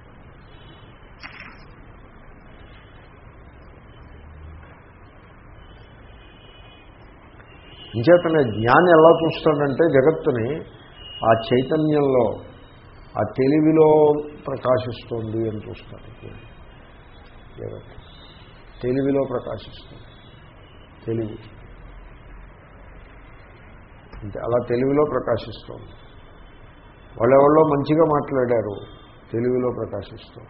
S1: ఇంచేతనే జ్ఞాని ఎలా చూస్తాడంటే జగత్తుని ఆ చైతన్యంలో ఆ తెలివిలో ప్రకాశిస్తోంది అని చూస్తాడు. జగత్. తెలివిలో ప్రకాశిస్తుంది. తెలివి అంటే అలా తెలివిలో ప్రకాశిస్తోంది. వాళ్ళెవళ్ళో మంచిగా మాట్లాడారు తెలుగులో ప్రకాశిస్తాం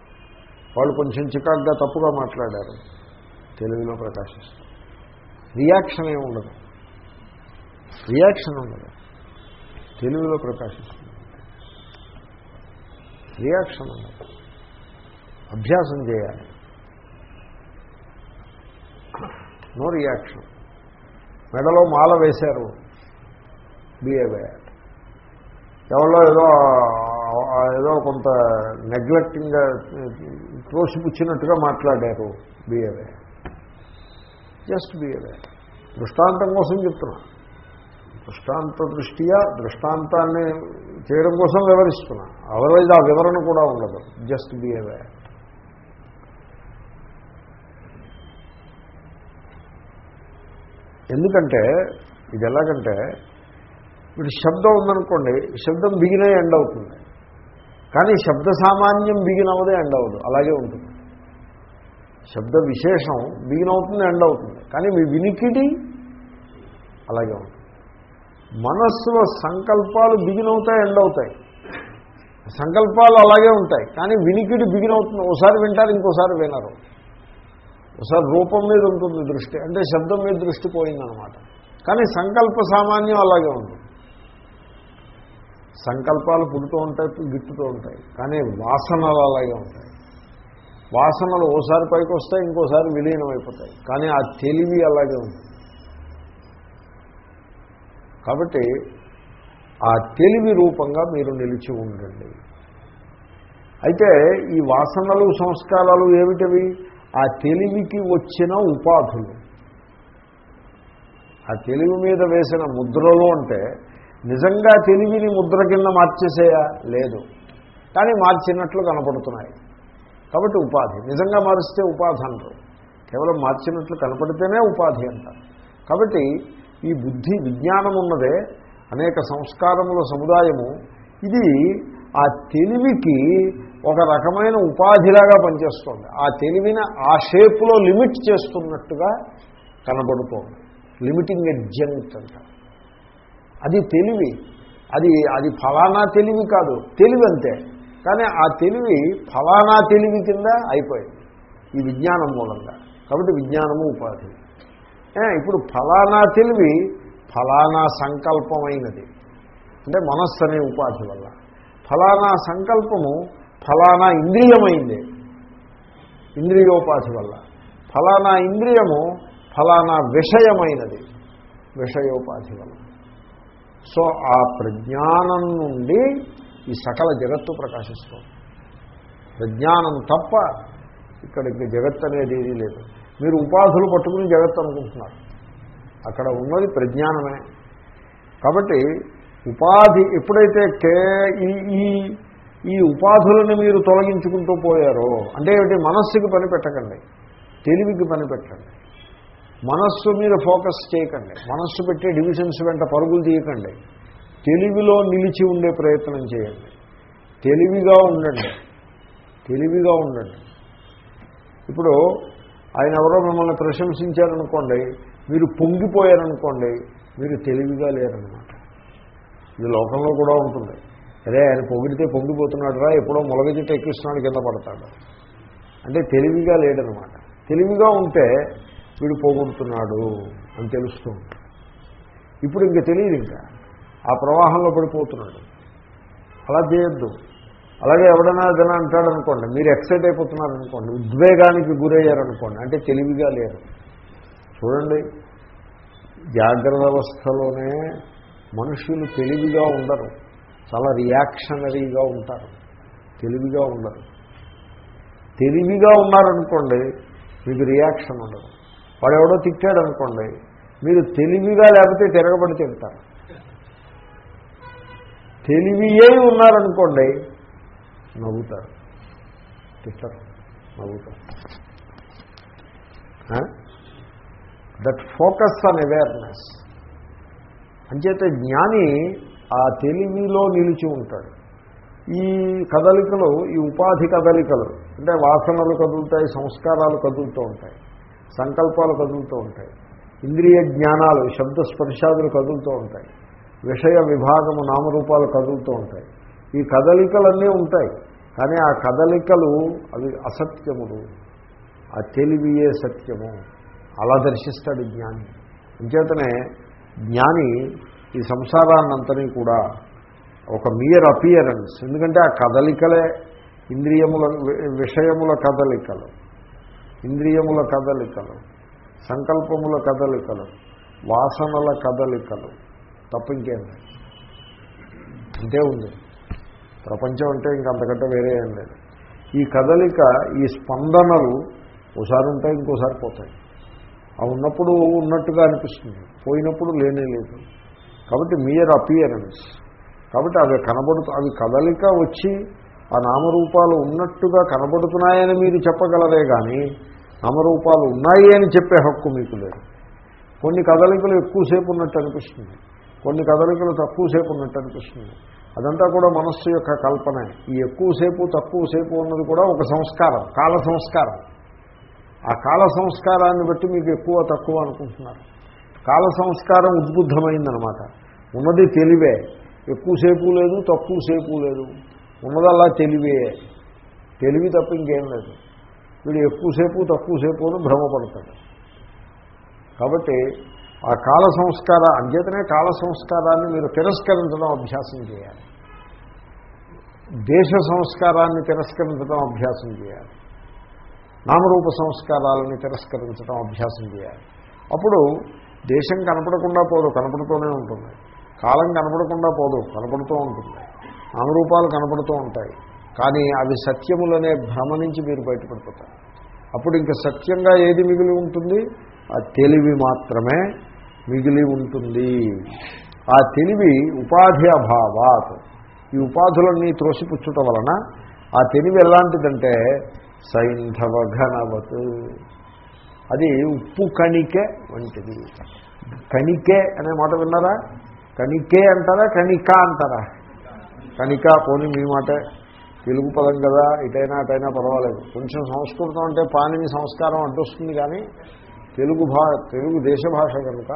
S1: వాళ్ళు కొంచెం చికాగ్గా తప్పుగా మాట్లాడారు తెలుగులో ప్రకాశిస్తుంది. రియాక్షన్ ఏమి ఉండదు. రియాక్షన్ ఉండదు. తెలుగులో ప్రకాశిస్తుంది. రియాక్షన్ ఉండదు. అభ్యాసం చేయాలి. No reaction. మెడలో మాల వేశారు. బిఏవే ఎవరో ఏదో ఏదో కొంత నెగ్లెక్టింగ్గా త్రోసిపుచ్చినట్టుగా మాట్లాడారు బిఏవే జస్ట్ బిఏవే దృష్టాంతం కోసం చెప్తున్నా. దృష్టాంత దృష్ట్యా దృష్టాంతాన్ని చేయడం కోసం వివరిస్తున్నా. అదర్వైజ్ ఆ వివరణ కూడా ఉండదు. జస్ట్ బిఏవే ఎందుకంటే ఇది ఎలాగంటే ఇప్పుడు శబ్దం ఉందనుకోండి శబ్దం బిగినే ఎండ్ అవుతుంది. కానీ శబ్ద సామాన్యం బిగిన్ అవ్వదే ఎండ్ అవ్వదు. అలాగే ఉంటుంది. శబ్ద విశేషం బిగిన్ అవుతుంది ఎండ్ అవుతుంది. కానీ మీ వినికిడి అలాగే ఉంటుంది. మనస్సులో సంకల్పాలు బిగిన్ అవుతాయి ఎండ్ అవుతాయి. సంకల్పాలు అలాగే ఉంటాయి కానీ వినికిడి బిగిన్ అవుతుంది. ఒకసారి వింటారు ఇంకోసారి వినరు. ఒకసారి రూపం మీద ఉంటుంది దృష్టి అంటే శబ్దం మీద దృష్టి పోయిందనమాట. కానీ సంకల్ప సామాన్యం అలాగే ఉంది. సంకల్పాలు పుడుతూ ఉంటాయి గిట్టుతూ ఉంటాయి కానీ వాసనలు అలాగే ఉంటాయి. వాసనలు ఓసారి పైకి వస్తాయి ఇంకోసారి విలీనం అయిపోతాయి కానీ ఆ తెలివి అలాగే ఉంటుంది కాబట్టి ఆ తెలివి రూపంగా మీరు నిలిచి ఉండండి. అయితే ఈ వాసనలు సంస్కారాలు ఏమిటవి? ఆ తెలివికి వచ్చిన ఉపాధులు. ఆ తెలివి మీద వేసిన ముద్రలు అంటే నిజంగా తెలివిని ముద్ర కింద మార్చేసేయా? లేదు. కానీ మార్చినట్లు కనపడుతున్నాయి. కాబట్టి ఉపాధి. నిజంగా మారిస్తే ఉపాధి అంటారు. కేవలం మార్చినట్లు కనపడితేనే ఉపాధి అంటారు. కాబట్టి ఈ బుద్ధి విజ్ఞానం ఉన్నదే అనేక సంస్కారముల సముదాయము. ఇది ఆ తెలివికి ఒక రకమైన ఉపాధిలాగా పనిచేస్తుంది. ఆ తెలివిని ఆ షేప్లో లిమిట్ చేస్తున్నట్టుగా కనబడుతోంది. లిమిటింగ్ ఎడ్జంట్ అంట. అది తెలివి. అది అది ఫలానా తెలివి కాదు. తెలివి అంతే. కానీ ఆ తెలివి ఫలానా తెలివి కింద అయిపోయింది. ఈ విజ్ఞానం మూలంగా. కాబట్టి విజ్ఞానము ఉపాధి. ఇప్పుడు ఫలానా తెలివి ఫలానా సంకల్పమైనది. అంటే మనస్సు అనే ఉపాధి వల్ల. ఫలానా సంకల్పము ఫలానా ఇంద్రియమైంది. ఇంద్రియోపాధి వల్ల. ఫలానా ఇంద్రియము ఫలానా విషయమైనది. విషయోపాధి వల్ల. సో ఆ ప్రజ్ఞానం నుండి ఈ సకల జగత్తు ప్రకాశిస్తుంది. ప్రజ్ఞానం తప్ప ఇక్కడికి జగత్ అనేది ఏదీ లేదు. మీరు ఉపాధులు పట్టుకుని జగత్ అనుకుంటున్నారు. అక్కడ ఉన్నది ప్రజ్ఞానమే. కాబట్టి ఉపాధి ఎప్పుడైతే కే ఈ ఈ ఉపాధులను మీరు తొలగించుకుంటూ పోయారో అంటే ఏమిటి? మనస్సుకి పని పెట్టకండి. తెలివికి పని పెట్టండి. మనస్సు మీద ఫోకస్ చేయకండి. మనస్సు పెట్టే డివిజన్స్ వెంట పరుగులు తీయకండి. తెలివిలో నిలిచి ఉండే ప్రయత్నం చేయండి. తెలివిగా ఉండండి. తెలివిగా ఉండండి. ఇప్పుడు ఆయన ఎవరో మిమ్మల్ని ప్రశంసించారనుకోండి మీరు పొంగిపోయారనుకోండి మీరు తెలివిగా లేరనమాట ఇది లోకంలో కూడా ఉంటుంది. అదే ఆయన పొగిడితే పొంగిపోతున్నాడు రా ఎప్పుడో మొలగజిట్టు ఎక్కిస్తున్నాడు కింద పడతాడు. అంటే తెలివిగా లేడనమాట. తెలివిగా ఉంటే వీడు పోగొడుతున్నాడు అని తెలుస్తుంది. ఇప్పుడు ఇంక తెలియదు ఇంకా. ఆ ప్రవాహంలో పడిపోతున్నాడు. అలా చేయొద్దు. అలాగే ఎవడైనా ఏదైనా అంటాడనుకోండి మీరు ఎక్సైట్ అయిపోతున్నారనుకోండి ఉద్వేగానికి గురయ్యారనుకోండి అంటే తెలివిగా లేరు. చూడండి జాగ్రత్త అవస్థలోనే మనుషులు తెలివిగా ఉండరు. చాలా రియాక్షనరీగా ఉంటారు. తెలివిగా ఉండరు తెలివిగా ఉన్నారనుకోండి మీకు రియాక్షన్ ఉండదు. వాడు ఎవడో తిట్టాడు అనుకోండి మీరు తెలివిగా లేకపోతే తిరగబడి తింటారు. తెలివియే ఉన్నారనుకోండి నవ్వుతారు. తిట్టరు నవ్వుతారు. దట్ ఫోకస్ ఆన్ అవేర్నెస్ అంచేత జ్ఞాని ఆ తెలివిలో నిలిచి ఉంటాడు. ఈ కదలికలు ఈ ఉపాధి కదలికలు అంటే వాసనలు కదులుతాయి సంస్కారాలు కదులుతూ ఉంటాయి సంకల్పాలు కదులుతూ ఉంటాయి ఇంద్రియ జ్ఞానాలు శబ్ద స్పర్శాదులు కదులుతూ ఉంటాయి విషయ విభాగము నామరూపాలు కదులుతూ ఉంటాయి. ఈ కదలికలన్నీ ఉంటాయి కానీ ఆ కదలికలు అవి అసత్యములు. ఆ తెలివియే సత్యము. అలా దర్శిస్తాడు జ్ఞాని. అంచేతనే జ్ఞాని ఈ సంసారాన్నంతని కూడా ఒక మియర్ అపియరెన్స్ ఎందుకంటే ఆ కదలికలే ఇంద్రియముల విషయముల కదలికలు. ఇంద్రియముల కదలికలు. సంకల్పముల కదలికలు. వాసనల కదలికలు. తప్ప ఇంకేం అంతే ఉంది. ప్రపంచం అంటే ఇంకంతకంటే వేరే ఏం లేదు. ఈ కదలిక ఈ స్పందనలు ఒకసారి ఉంటాయి ఇంకోసారి పోతాయి. ఆ ఉన్నప్పుడు ఉన్నట్టుగా అనిపిస్తుంది. పోయినప్పుడు లేనే లేదు. కాబట్టి మియర్ అపియరెన్స్ కాబట్టి అవి కనబడుతు అవి కదలిక వచ్చి ఆ నామరూపాలు ఉన్నట్టుగా కనబడుతున్నాయని మీరు చెప్పగలరే కానీ నామరూపాలు ఉన్నాయి అని చెప్పే హక్కు మీకు లేదు. కొన్ని కదలికలు ఎక్కువసేపు ఉన్నట్టు అనిపిస్తుంది. కొన్ని కదలికలు తక్కువసేపు ఉన్నట్టు అనిపిస్తుంది. అదంతా కూడా మనస్సు యొక్క కల్పనే. ఈ ఎక్కువసేపు తక్కువసేపు ఉన్నది కూడా ఒక సంస్కారం కాల సంస్కారం ఆ కాల సంస్కారాన్ని బట్టి మీకు ఎక్కువ తక్కువ అనుకుంటున్నారు. కాల సంస్కారం ఉద్బుద్ధమైందనమాట. ఉన్నది తెలివే. ఎక్కువసేపు లేదు తక్కువసేపు లేదు. ఉన్నదల్లా తెలివే. తెలివి తప్ప ఇంకేం లేదు. వీడు ఎక్కువసేపు తక్కువసేపు అని భ్రమపడతాడు. కాబట్టి ఆ కాల సంస్కార అంచేతనే కాల సంస్కారాన్ని మీరు తిరస్కరించడం అభ్యాసం చేయాలి. దేశ సంస్కారాన్ని తిరస్కరించడం అభ్యాసం చేయాలి. నామరూప సంస్కారాలని తిరస్కరించడం అభ్యాసం చేయాలి. అప్పుడు దేశం కనపడకుండా పోదు కనపడుతూనే ఉంటుంది. కాలం కనపడకుండా పోదు కనపడుతూ ఉంటుంది. నామరూపాలు కనపడుతూ ఉంటాయి. కానీ అవి సత్యములనే భ్రమ నుంచి మీరు బయటపడిపోతారు. అప్పుడు ఇంకా సత్యంగా ఏది మిగిలి ఉంటుంది? ఆ తెలివి మాత్రమే మిగిలి ఉంటుంది. ఆ తెలివి ఉపాధి అభావాత్. ఈ ఉపాధులన్నీ త్రోసిపుచ్చుట వలన ఆ తెలివి ఎలాంటిదంటే సైంధవ ఘనవత్. అది ఉప్పు కణికే వంటిది. కణికే అనే మాట విన్నారా? కణికే అంటారా? కణిక అంటారా? కణిక పోని మీ మాటే తెలుగు పదం కదా ఇటైనా అటైనా పర్వాలేదు. కొంచెం సంస్కృతం అంటే పానిని సంస్కారం అడ్డొస్తుంది కానీ తెలుగు భా తెలుగు దేశ భాష కనుక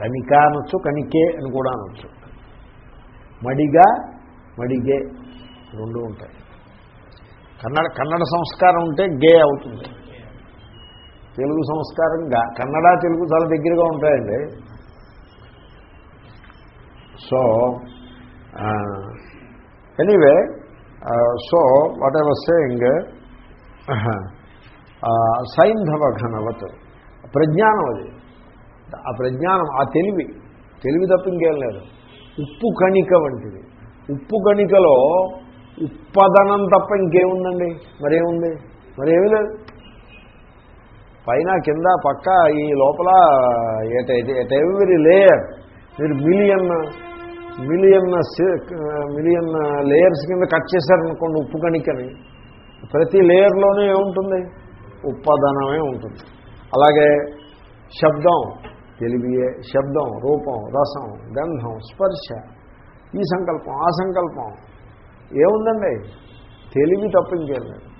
S1: కణిక అనొచ్చు కణికే అని కూడా అనొచ్చు. మడిగా మడిగే రెండు ఉంటాయి. కన్నడ కన్నడ సంస్కారం ఉంటే గే అవుతుంది. తెలుగు సంస్కారంగా కన్నడ తెలుగు చాలా దగ్గరగా ఉంటాయండి. So anyway so whatever saying సైంధవ ఘనవత్ ప్రజ్ఞానం అది. ఆ ప్రజ్ఞానం ఆ తెలివి తెలివి తప్ప ఇంకేం లేదు. ఉప్పు కణిక వంటిది. ఉప్పు కణికలో ఉప్పదనం తప్ప ఇంకేముందండి? మరేముంది? మరేమీ లేదు. పైన కింద పక్క ఈ లోపల ఎట్ ఎట్ ఎవరీ లేయర్. మీరు మిలియన్ మిలియన్ మిలియన్ లేయర్స్ కింద కట్ చేశారనుకోండి ఉప్పు కణికని. ప్రతి లేయర్లోనే ఏముంటుంది? ఉప్పదనమే ఉంటుంది. అలాగే శబ్దం తెలివియే శబ్దం రూపం రసం గంధం స్పర్శ ఈ సంకల్పం ఆ సంకల్పం. ఏముందండి? తెలివి తప్ప ఇంకేం లేదు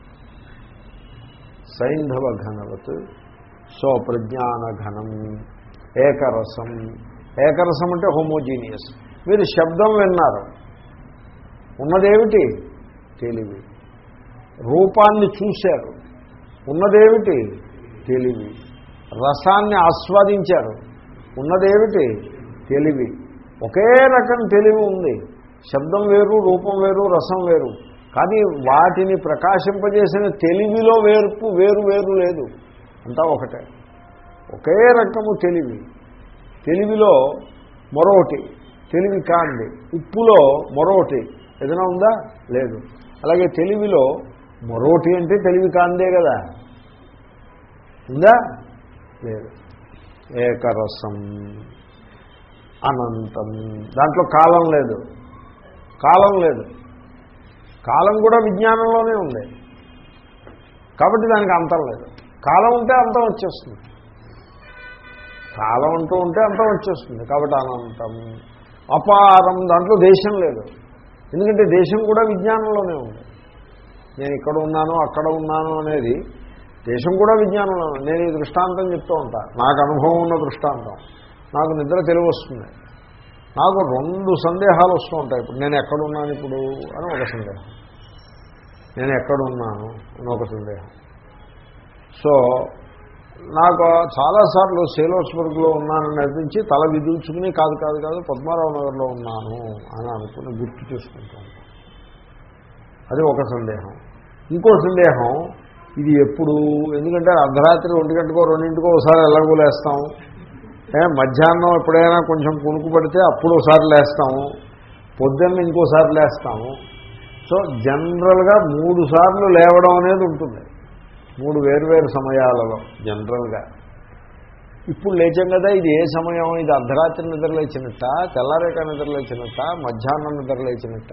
S1: సైంధవ ఘనవత్ స్వప్రజ్ఞాన ఘనం ఏకరసం. ఏకరసం అంటే హోమోజీనియస్. మీరు శబ్దం విన్నారు. ఉన్నదేమిటి? తెలివి. రూపాన్ని చూశారు. ఉన్నదేమిటి? తెలివి. రసాన్ని ఆస్వాదించారు. ఉన్నదేమిటి? తెలివి. ఒకే రకం తెలివి ఉంది. శబ్దం వేరు రూపం వేరు రసం వేరు. కానీ వాటిని ప్రకాశింపజేసిన తెలివిలో వేర్పు వేరు వేరు లేదు. అంతా ఒకటే. ఒకే రకము తెలివి. తెలివిలో మరొకటి. తెలివి కాండి ఉప్పులో మరొకటి. ఏదైనా ఉందా? లేదు. అలాగే తెలివిలో మరోటి అంటే తెలివి కాందే కదా. ఉందా? లేదు. ఏకరసం. అనంతం. దాంట్లో కాలం లేదు. కాలం లేదు. కాలం కూడా విజ్ఞానంలోనే ఉంది. కాబట్టి దానికి అంతం లేదు. కాలం ఉంటే అంతం వచ్చేస్తుంది. కాలం అంటూ ఉంటే అంతం వచ్చేస్తుంది. కాబట్టి అనంతం అపారం దాంట్లో దేశం లేదు. ఎందుకంటే దేశం కూడా విజ్ఞానంలోనే ఉంది. నేను ఇక్కడ ఉన్నాను అక్కడ ఉన్నాను అనేది దేశం కూడా విజ్ఞానంలో నేను ఈ దృష్టాంతం చెప్తూ ఉంటాను నాకు అనుభవం ఉన్న దృష్టాంతం. నాకు నిద్ర తెలివి వస్తుంది. నాకు రెండు సందేహాలు వస్తూ ఉంటాయి. ఇప్పుడు నేను ఎక్కడున్నాను ఇప్పుడు అని ఒక సందేహం. నేను ఎక్కడున్నాను అని ఒక సందేహం. సో నాకు చాలాసార్లు సేలోస్బర్గ్లో ఉన్నానని అనిపించి తల విదిల్చుకుని కాదు కాదు కాదు పద్మారావు నగర్లో ఉన్నాను అని అనుకుని గుర్తు చేసుకుంటాను అది ఒక సందేహం. ఇంకో సందేహం ఇది ఎప్పుడు? ఎందుకంటే అర్ధరాత్రి ఒంటి గంటకో రెండింటికో ఒకసారి ఎలాగోలేస్తాం మధ్యాహ్నం ఎప్పుడైనా కొంచెం కునుకు పడితే అప్పుడు ఒకసారి లేస్తాము పొద్దున్న ఇంకోసారి లేస్తాము. సో జనరల్గా మూడు సార్లు లేవడం అనేది ఉంటుంది. మూడు వేరువేరు సమయాలలో జనరల్గా. ఇప్పుడు లేచాం కదా ఇది ఏ సమయం? ఇది అర్ధరాత్రి నిద్రలేచినట్ట తెల్లారేక నిద్రలేచినట్ట మధ్యాహ్నం నిద్రలేచినట్ట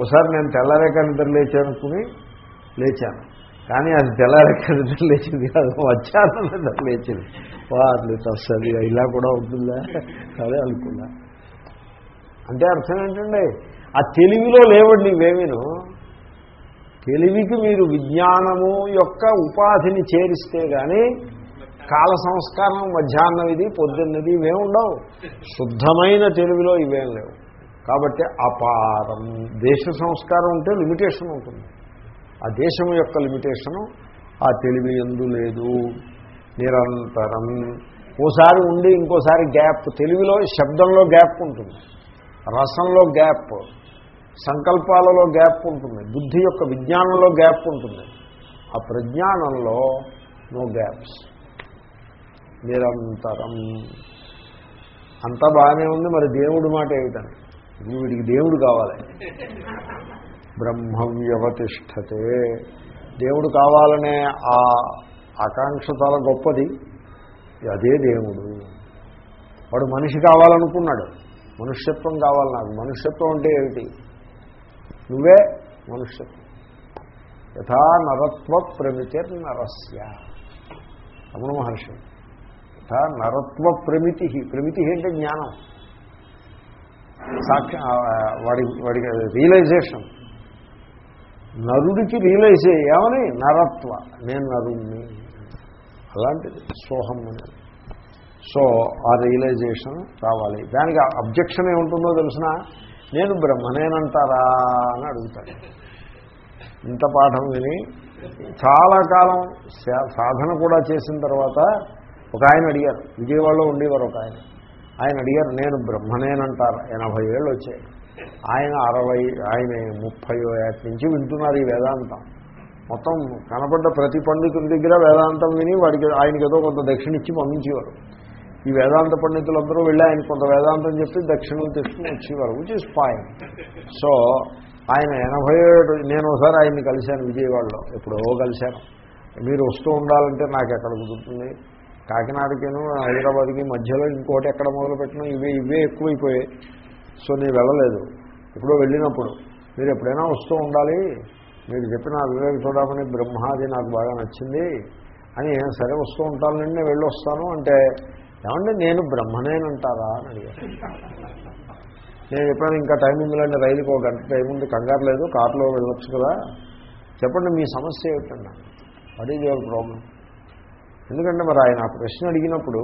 S1: ఒకసారి నేను తెల్లారేక నిద్రలేచానుకుని లేచాను. కానీ అది తెల్లారెక్కడ లేచింది కాదు. మధ్యాహ్నం లేచింది. వాళ్ళు తస్సది ఇలా కూడా ఉంటుందా? అదే అనుకున్నా. అంటే అర్థం ఏంటండి? ఆ తెలివిలో లేవండి ఇవేమీను. తెలివికి మీరు విజ్ఞానము యొక్క ఉపాధిని చేరిస్తే కానీ కాల సంస్కారం మధ్యాహ్నం ఇది పొద్దున్నది ఇవేం ఉండవు. శుద్ధమైన తెలివిలో ఇవేం లేవు. కాబట్టి అపారం. దేశ సంస్కారం ఉంటే లిమిటేషన్ ఉంటుంది. ఆ దేశం యొక్క లిమిటేషను ఆ తెలివి ఎందు లేదు. నిరంతరం. ఓసారి ఉండి ఇంకోసారి గ్యాప్. తెలివిలో శబ్దంలో గ్యాప్ ఉంటుంది. రసంలో గ్యాప్. సంకల్పాలలో గ్యాప్ ఉంటుంది. బుద్ధి యొక్క విజ్ఞానంలో గ్యాప్ ఉంటుంది. ఆ ప్రజ్ఞానంలో నో గ్యాప్స్ నిరంతరం. అంతా బాగానే ఉంది మరి దేవుడి మాట ఏమిటని? వీడికి దేవుడు కావాలి. బ్రహ్మ వ్యవతిష్టతే దేవుడు కావాలనే ఆ ఆకాంక్ష చాలా గొప్పది. అదే దేవుడు. వాడు మనిషి కావాలనుకున్నాడు. మనుష్యత్వం కావాలి నాకు. మనుష్యత్వం అంటే ఏమిటి? నువ్వే మనుష్యత్వం. యథా నరత్వ ప్రమితిర్ నరస్య. రమణ మహర్షి. యథా నరత్వ ప్రమితి. ప్రమితి అంటే జ్ఞానం. సాక్ష వాడి వాడికి రియలైజేషన్ నరుడికి రియలైజ్ ఏమని? నరత్వ. నేను నరుణ్ణి. అలాంటిది. సోహం అనేది సో ఆ రియలైజేషన్ రావాలి. దానికి అబ్జెక్షన్ ఏముంటుందో తెలిసిన? నేను బ్రహ్మనేనంటారా అని అడుగుతాను ఇంత పాఠం విని చాలా కాలం సాధన కూడా చేసిన తర్వాత ఒక ఆయన అడిగారు. విజయవాడలో ఉండేవారు ఒక ఆయన. ఆయన అడిగారు నేను బ్రహ్మనేనంటారా? ఎనభై ఏళ్ళు వచ్చాయి. ఆయన అరవై ఆయన ముప్పై ఏటి నుంచి వింటున్నారు ఈ వేదాంతం. మొత్తం కనపడ్డ ప్రతి పండితుడి దగ్గర వేదాంతం విని వాడికి ఆయనకి ఏదో కొంత దక్షిణ ఇచ్చి పంపించేవారు. ఈ వేదాంత పండితులందరూ వెళ్ళి ఆయన కొంత వేదాంతం చెప్పి దక్షిణలు తెచ్చుకుని వచ్చేవారు విచ్ ఇస్ పాయింట్ సో ఆయన ఎనభై ఏడు నేను ఒకసారి ఆయన్ని కలిశాను విజయవాడలో ఎప్పుడో కలిశాను. మీరు వస్తూ ఉండాలంటే నాకు ఎక్కడ కుదురుతుంది? కాకినాడకిను హైదరాబాద్కి మధ్యలో ఇంకోటి ఎక్కడ మొదలుపెట్టినా ఇవే ఇవే ఎక్కువైపోయాయి. సో నేను వెళ్ళలేదు. ఎప్పుడో వెళ్ళినప్పుడు మీరు ఎప్పుడైనా వస్తూ ఉండాలి మీరు చెప్పిన వివేక చూడమని బ్రహ్మాది నాకు బాగా నచ్చింది అని సరే వస్తూ ఉంటానండి నేను వెళ్ళి వస్తాను అంటే ఏమంటే నేను బ్రహ్మనేనంటారా అని అడిగాను నేను చెప్పాను ఇంకా టైం ఉందిలేండి రైలుకి ఒక గంట టైం ఉంది కంగారు లేదు కారులో వెళ్ళొచ్చు కదా. చెప్పండి మీ సమస్య ఏమిటండి వాట్ ఈజ్ యువర్ ప్రాబ్లం ఎందుకంటే మరి ఆయన ప్రశ్న అడిగినప్పుడు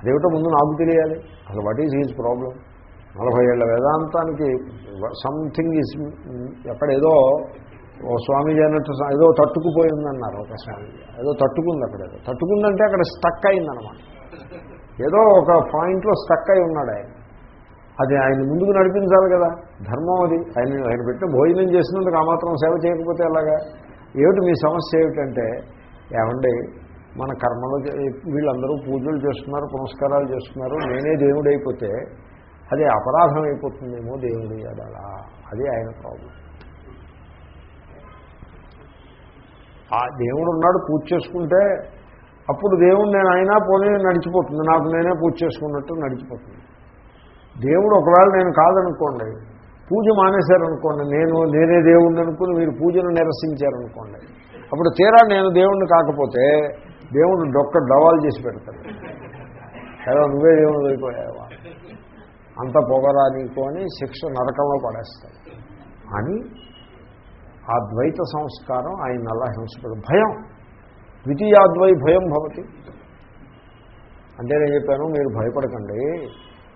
S1: అదేమిటో ముందు నాకు తెలియాలి. అసలు వాట్ ఈజ్ హీజ్ ప్రాబ్లం నలభై ఏళ్ళ వేదాంతానికి సంథింగ్ ఇస్ ఎక్కడ ఏదో ఓ స్వామీజీ అన్నట్టు ఏదో తట్టుకుపోయిందన్నారు ఒక స్వామీజీ. ఏదో తట్టుకుంది అక్కడ ఏదో. తట్టుకుందంటే అక్కడ స్టక్ అయిందనమాట ఏదో ఒక పాయింట్లో స్టక్ అయి ఉన్నాడు ఆయన. అది ఆయన ముందుకు నడిపించాలి కదా. ధర్మం అది. ఆయన ఆయన పెట్టిన భోజనం చేసినందుకు ఆ మాత్రం సేవ చేయకపోతే ఎలాగా? ఏమిటి మీ సమస్య ఏమిటంటే ఏమండి మన కర్మలు వీళ్ళందరూ పూజలు చేస్తున్నారు పునస్కారాలు చేస్తున్నారు నేనే దేవుడైపోతే అది అపరాధం అయిపోతుందేమో దేవుడి అదలా అది ఆయన ప్రాబ్లం ఆ దేవుడు ఉన్నాడు పూజ చేసుకుంటే అప్పుడు దేవుడు నేను అయినా పోనీ నడిచిపోతుంది. నాకు నేనే పూజ చేసుకున్నట్టు నడిచిపోతుంది. దేవుడు ఒకవేళ నేను కాదనుకోండి పూజ మానేశారనుకోండి నేను నేనే దేవుణ్ణి అనుకుని మీరు పూజను నిరసించారనుకోండి అప్పుడు తీరా నేను దేవుణ్ణి కాకపోతే దేవుడు డొక్క డవాలు చేసి పెడతాడు. ఏదో నువ్వే దేవుడు అయిపోయావా? అంత పొగరా నీకు అని శిక్ష నరకంలో పడేస్తాడు అని ఆ ద్వైత సంస్కారం ఆయన అలా హింసపడు భయం. ద్వితీయాద్వై భయం భవతి. అంటే నేను చెప్పాను మీరు భయపడకండి.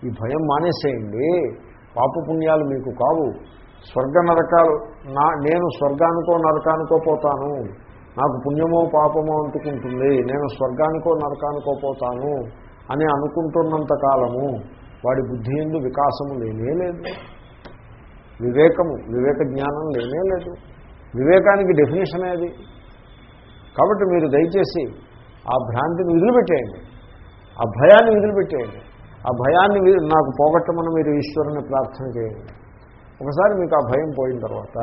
S1: ఈ భయం మానేసేయండి. పాపపుణ్యాలు మీకు కావు. స్వర్గ నరకాలు నా నేను స్వర్గానికో నరకానికో పోతాను. నాకు పుణ్యమో పాపమో అంటుకుంటుంది. నేను స్వర్గానికో నరకానికో పోతాను అని అనుకుంటున్నంత కాలము వాడి బుద్ధి ఎందు వికాసము లేనే లేదు. వివేకము వివేక జ్ఞానం లేనే లేదు. వివేకానికి డెఫినేషన్ ఏది? కాబట్టి మీరు దయచేసి ఆ భ్రాంతిని వదిలిపెట్టేయండి. ఆ భయాన్ని వదిలిపెట్టేయండి. ఆ భయాన్ని నాకు పోగొట్టమని మీరు ఈశ్వరుని ప్రార్థన చేయండి. ఒకసారి మీకు ఆ భయం పోయిన తర్వాత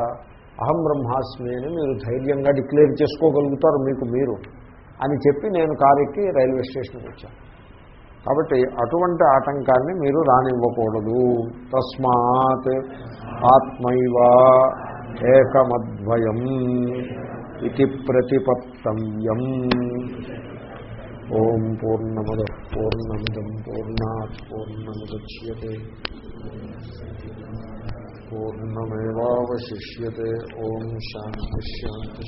S1: అహం బ్రహ్మాస్మి అని మీరు ధైర్యంగా డిక్లేర్ చేసుకోగలుగుతారు మీకు మీరు అని చెప్పి నేను కారెక్కి రైల్వే స్టేషన్కి వచ్చాను. కాబట్టి అటువంటి ఆటంకాన్ని మీరు రానివ్వకూడదు. తస్మాత్ ఆత్మైవ ఏకమద్వయం ఇది ప్రతిపత్తవ్యం. ఓం పూర్ణమద పూర్ణమిదం పూర్ణాత్ పూర్ణముద్యతే. పూర్ణమేవాశిష్యే ఓం శాంతి శాంతి.